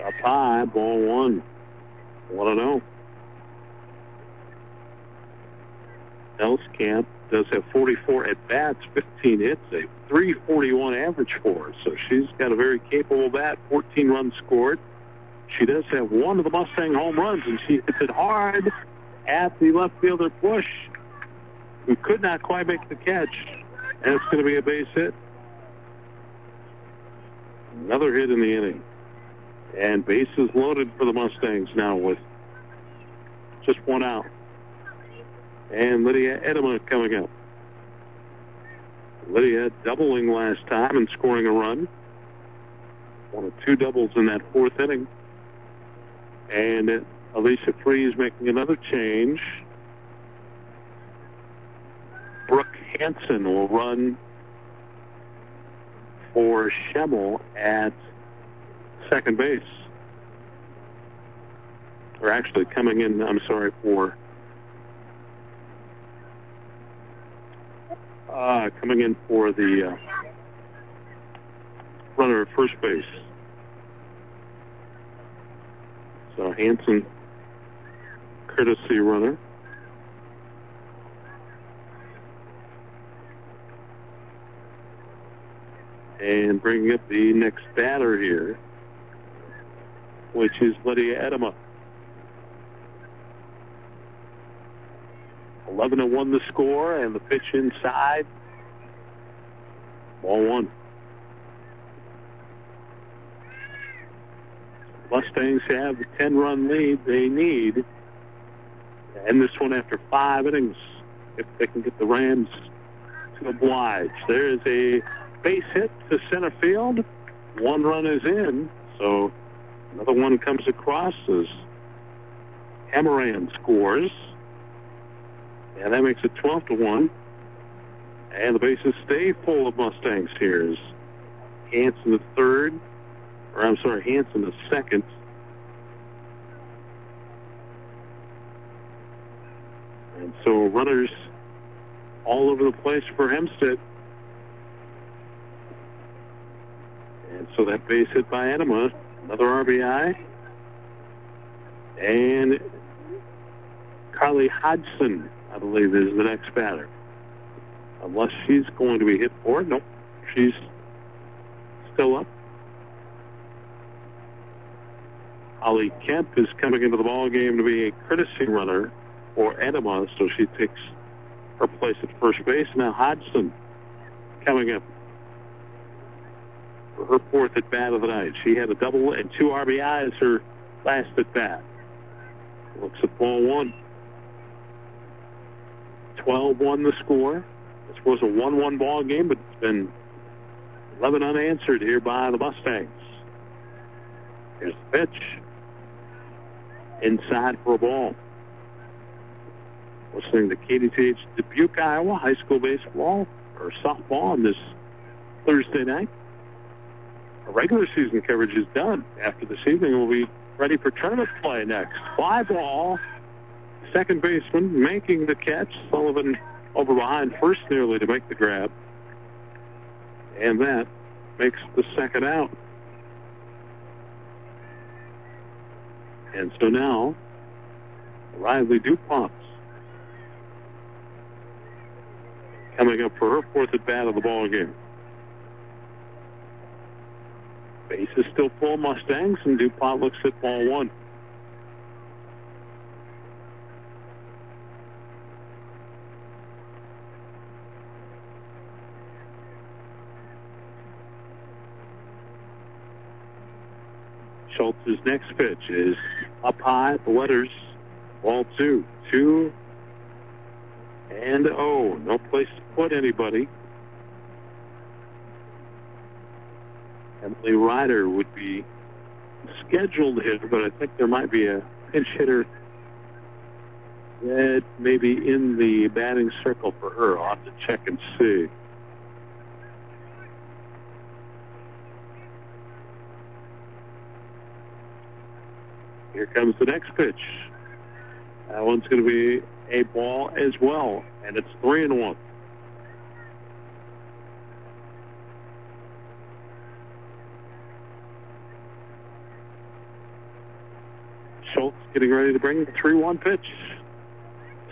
Up high, ball one. 1 0. Elskamp does have 44 at bats, 15 hits, a 341 average for her. So she's got a very capable bat, 14 runs scored. She does have one of the Mustang home runs, and she hits it hard at the left fielder Bush, who could not quite make the catch. And it's going to be a base hit. Another hit in the inning. And bases loaded for the Mustangs now with just one out and Lydia Edema coming up. Lydia doubling last time and scoring a run. One of two doubles in that fourth inning. And Alicia Freeze making another change. Hanson will run for Schemmel at second base. Or actually coming in, I'm sorry, for uh, coming in for the uh, runner at first base. So Hanson, courtesy runner. And bringing up the next batter here, which is Lydia Edema. 11 to 1 the score, and the pitch inside. Ball one. Mustangs have the 10 run lead they need. And this one after five innings, if they can get the Rams to oblige. There is a base hit to center field. One run is in, so another one comes across as Amaran scores. And that makes it 12 to 1. And the bases stay full of Mustangs here. Hanson the third, or I'm sorry, Hanson the second. And so runners all over the place for Hempstead. And so that base hit by Edema, another RBI. And Carly Hodgson I believe, is the next batter. Unless she's going to be hit for it. Nope. She's still up. Holly Kemp is coming into the ball game to be a courtesy runner for Edema, so she takes her place at first base. Now Hodgson coming up her fourth at bat of the night. She had a double and two RBIs her last at bat. Looks at ball one. 12-1 the score. This was a 1-1 ball game, but it's been 11 unanswered here by the Mustangs. Here's the pitch. Inside for a ball. Listening to KDTH Dubuque, Iowa, high school baseball or softball on this Thursday night. Regular season coverage is done. After this evening, we'll be ready for tournament play next. Fly ball. Second baseman making the catch. Sullivan over behind first nearly to make the grab. And that makes the second out. And so now, Riley DuPont coming up for her fourth at bat of the ball game. Base is still full Mustangs, and DuPont looks at ball one. Schultz's next pitch is up high, the letters, ball two. Two and oh, no place to put anybody. Emily Ryder would be scheduled hitter, but I think there might be a pinch hitter that may be in the batting circle for her. I'll have to check and see. Here comes the next pitch. That one's going to be a ball as well, and it's three and one. Schultz getting ready to bring the 3-1 pitch.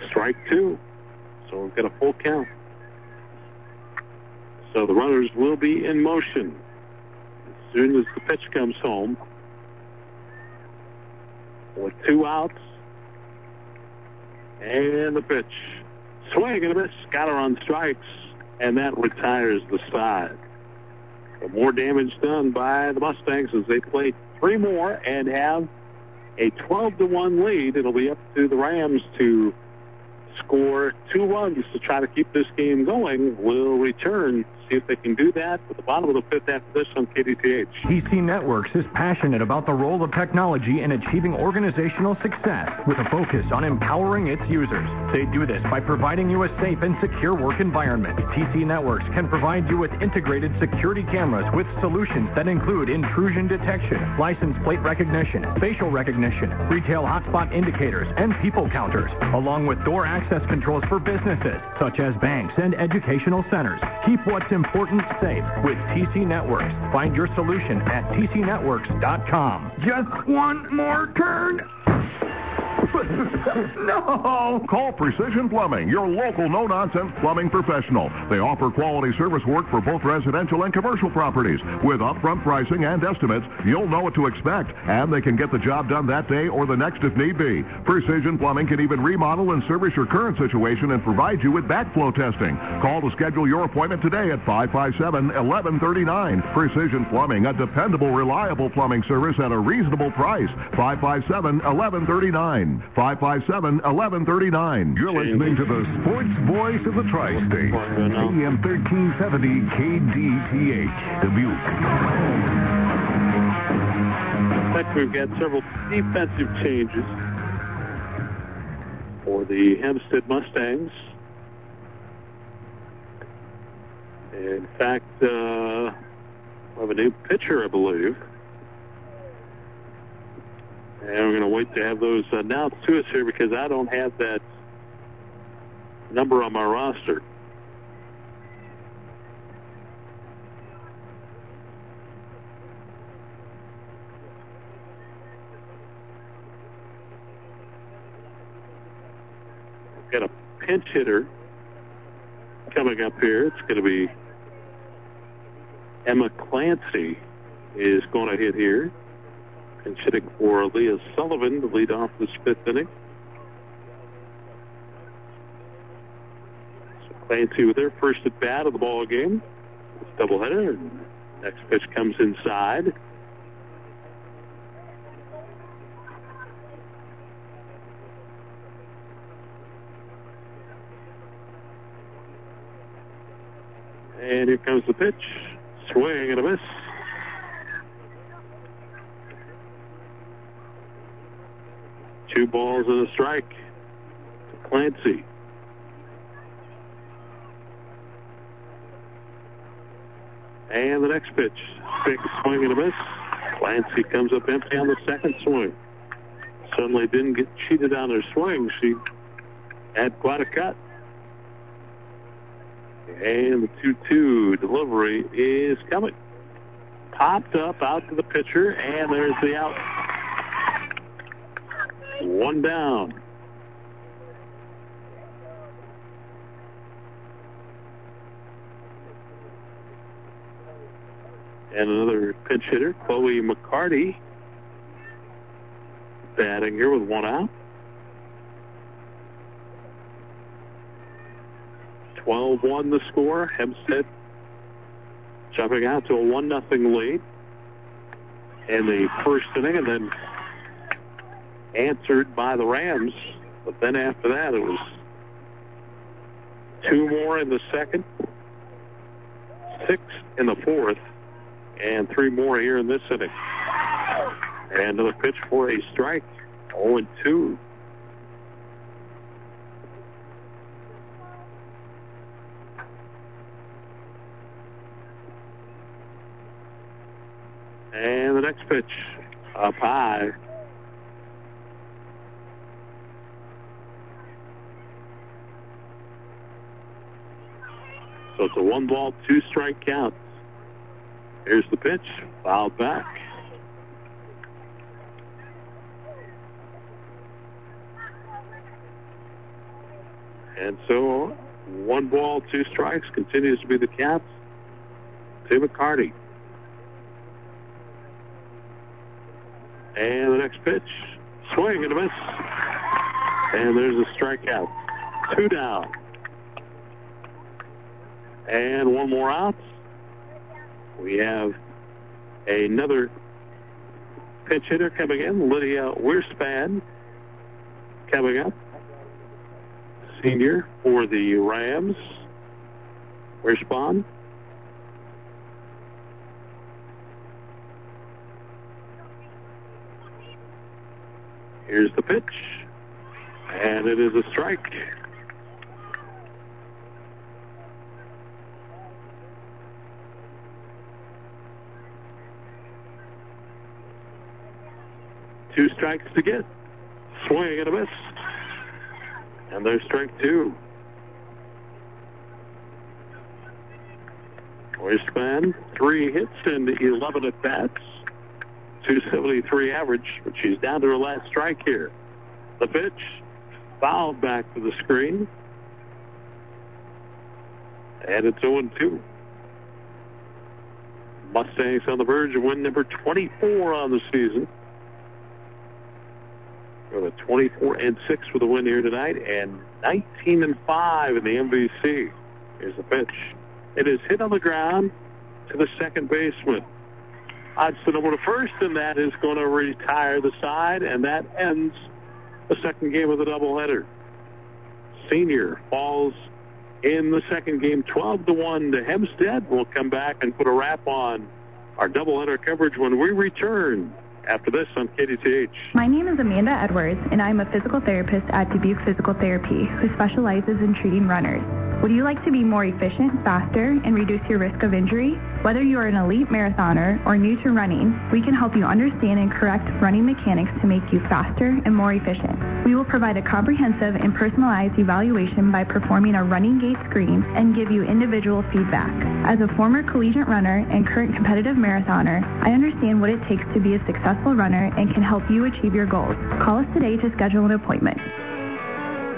Strike two. So we've got a full count. So the runners will be in motion as soon as the pitch comes home. With two outs. And the pitch. Swing and a miss. Got her on strikes. And that retires the side. But more damage done by the Mustangs as they play three more and have a 12 to 1 lead. It'll be up to the Rams to score two runs to try to keep this game going. We'll return see if they can do that at the bottom of the fifth after this on KDTH. TC Networks is passionate about the role of technology in achieving organizational success with a focus on empowering its users. They do this by providing you a safe and secure work environment. TC Networks can provide you with integrated security cameras with solutions that include intrusion detection, license plate recognition, facial recognition, retail hotspot indicators, and people counters, along with door access controls for businesses such as banks and educational centers. Keep what's important safe with TC Networks. Find your solution at tcnetworks.com. Just one more turn. *laughs* no! Call Precision Plumbing, your local no-nonsense plumbing professional. They offer quality service work for both residential and commercial properties. With upfront pricing and estimates, you'll know what to expect, and they can get the job done that day or the next if need be. Precision Plumbing can even remodel and service your current situation and provide you with backflow testing. Call to schedule your appointment today at 557-1139. Precision Plumbing, a dependable, reliable plumbing service at a reasonable price. 557-1139. 557-1139. You're listening to the sports voice of the tri-state. AM 1370 KDTH, Dubuque. In fact, we've got several defensive changes for the Hempstead Mustangs. In fact, uh, we have a new pitcher, I believe. And we're going to wait to have those announced to us here because I don't have that number on my roster. We've got a pinch hitter coming up here. It's going to be Emma Clancy is going to hit here. Hitting for Leah Sullivan to lead off this fifth inning. So Clancy with their first at bat of the ball game. Doubleheader. Next pitch comes inside. And here comes the pitch. Swing and a miss. Two balls and a strike to Clancy. And the next pitch. Big swing and a miss. Clancy comes up empty on the second swing. Suddenly didn't get cheated on her swing. She had quite a cut. And the 2-2 delivery is coming. Popped up out to the pitcher, and there's the out. One down. And another pinch hitter, Chloe McCarty, batting here with one out. 12-1 the score. Hempstead jumping out to a 1-0 lead in the first inning and then answered by the Rams. But then after that, it was two more in the second, six in the fourth, and three more here in this inning. And another pitch for a strike, 0-2. And the next pitch up high. So it's a one ball, two strike count. Here's the pitch, fouled back. And so one ball, two strikes continues to be the count to McCarty. And the next pitch, swing and a miss. And there's a strikeout. Two down. And one more out. We have another pitch hitter coming in, Lydia Wierspan coming up. Senior for the Rams. Wierspan. Here's the pitch. And it is a strike. Two strikes to get. Swing and a miss. And there's strike two. Wierspan, three hits and 11 at bats. 273 average, but she's down to her last strike here. The pitch, fouled back to the screen. And it's 0-2. Mustangs on the verge of win number 24 on the season. With a 24 and 6 for the win here tonight, and 19 and 5 in the MVC. Here's the pitch. It is hit on the ground to the second baseman. Hodgson over to first, and that is going to retire the side, and that ends the second game of the doubleheader. Senior falls in the second game 12 to 1 to Hempstead. We'll come back and put a wrap on our doubleheader coverage when we return after this on KDTH. My name is Amanda Edwards, and I'm a physical therapist at Dubuque Physical Therapy who specializes in treating runners. Would you like to be more efficient, faster, and reduce your risk of injury? Whether you are an elite marathoner or new to running, we can help you understand and correct running mechanics to make you faster and more efficient. We will provide a comprehensive and personalized evaluation by performing a running gait screen and give you individual feedback. As a former collegiate runner and current competitive marathoner, I understand what it takes to be a successful runner and can help you achieve your goals. Call us today to schedule an appointment.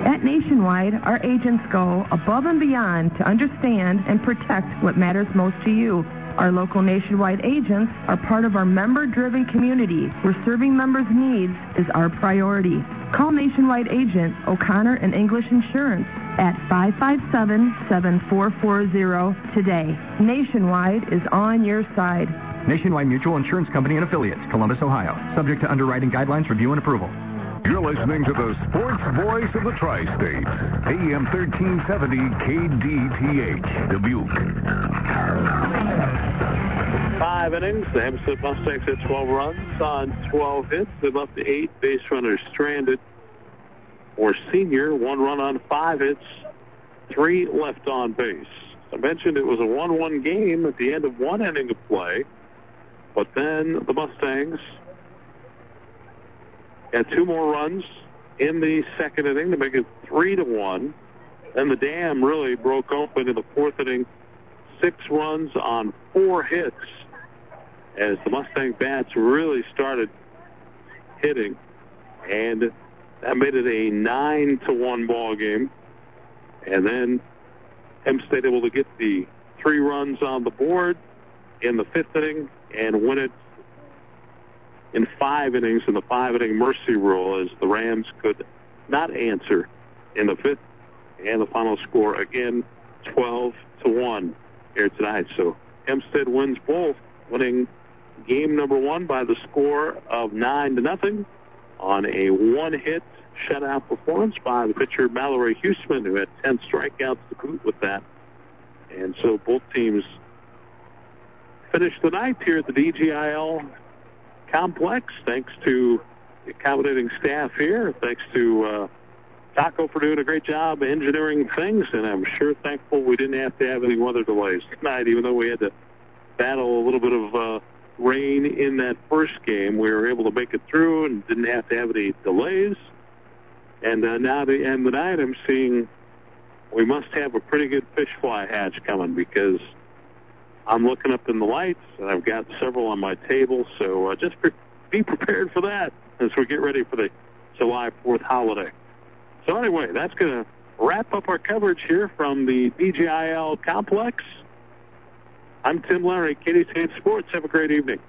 At Nationwide, our agents go above and beyond to understand and protect what matters most to you. Our local Nationwide agents are part of our member-driven community where serving members' needs is our priority. Call Nationwide agent O'Connor and English Insurance at 557-7440 today. Nationwide is on your side. Nationwide Mutual Insurance Company and Affiliates, Columbus, Ohio. Subject to underwriting guidelines, review, and approval. You're listening to the sports voice of the tri-state, AM 1370 KDTH, Dubuque. Five innings. The Hempstead Mustangs had 12 runs on 12 hits. They've left eight base runners stranded. For senior, one run on five hits, three left on base. I mentioned it was a 1-1 game at the end of one inning of play, but then the Mustangs had two more runs in the second inning to make it three to one. Then the dam really broke open in the fourth inning. Six runs on four hits as the Mustang bats really started hitting, and that made it a nine to one ball game. And then Hempstead able to get the three runs on the board in the fifth inning and win it in five innings in the five inning mercy rule as the Rams could not answer in the fifth. And the final score again, 12 to 1 here tonight. So Hempstead wins both, winning game number one by the score of 9 to nothing on a one hit shutout performance by the pitcher Mallory Huseman, who had 10 strikeouts to boot with that. And so both teams finished the night here at the DGIL complex, thanks to the accommodating staff here, thanks to uh, Taco for doing a great job engineering things, and I'm sure thankful we didn't have to have any weather delays tonight, even though we had to battle a little bit of uh, rain in that first game. We were able to make it through and didn't have to have any delays. And uh, now to end the night, I'm seeing we must have a pretty good fish fly hatch coming because I'm looking up in the lights, and I've got several on my table. So uh, just pre- be prepared for that as we get ready for the July 4th holiday. So anyway, that's going to wrap up our coverage here from the DGIL complex. I'm Tim Larry, KDTH Sports. Have a great evening.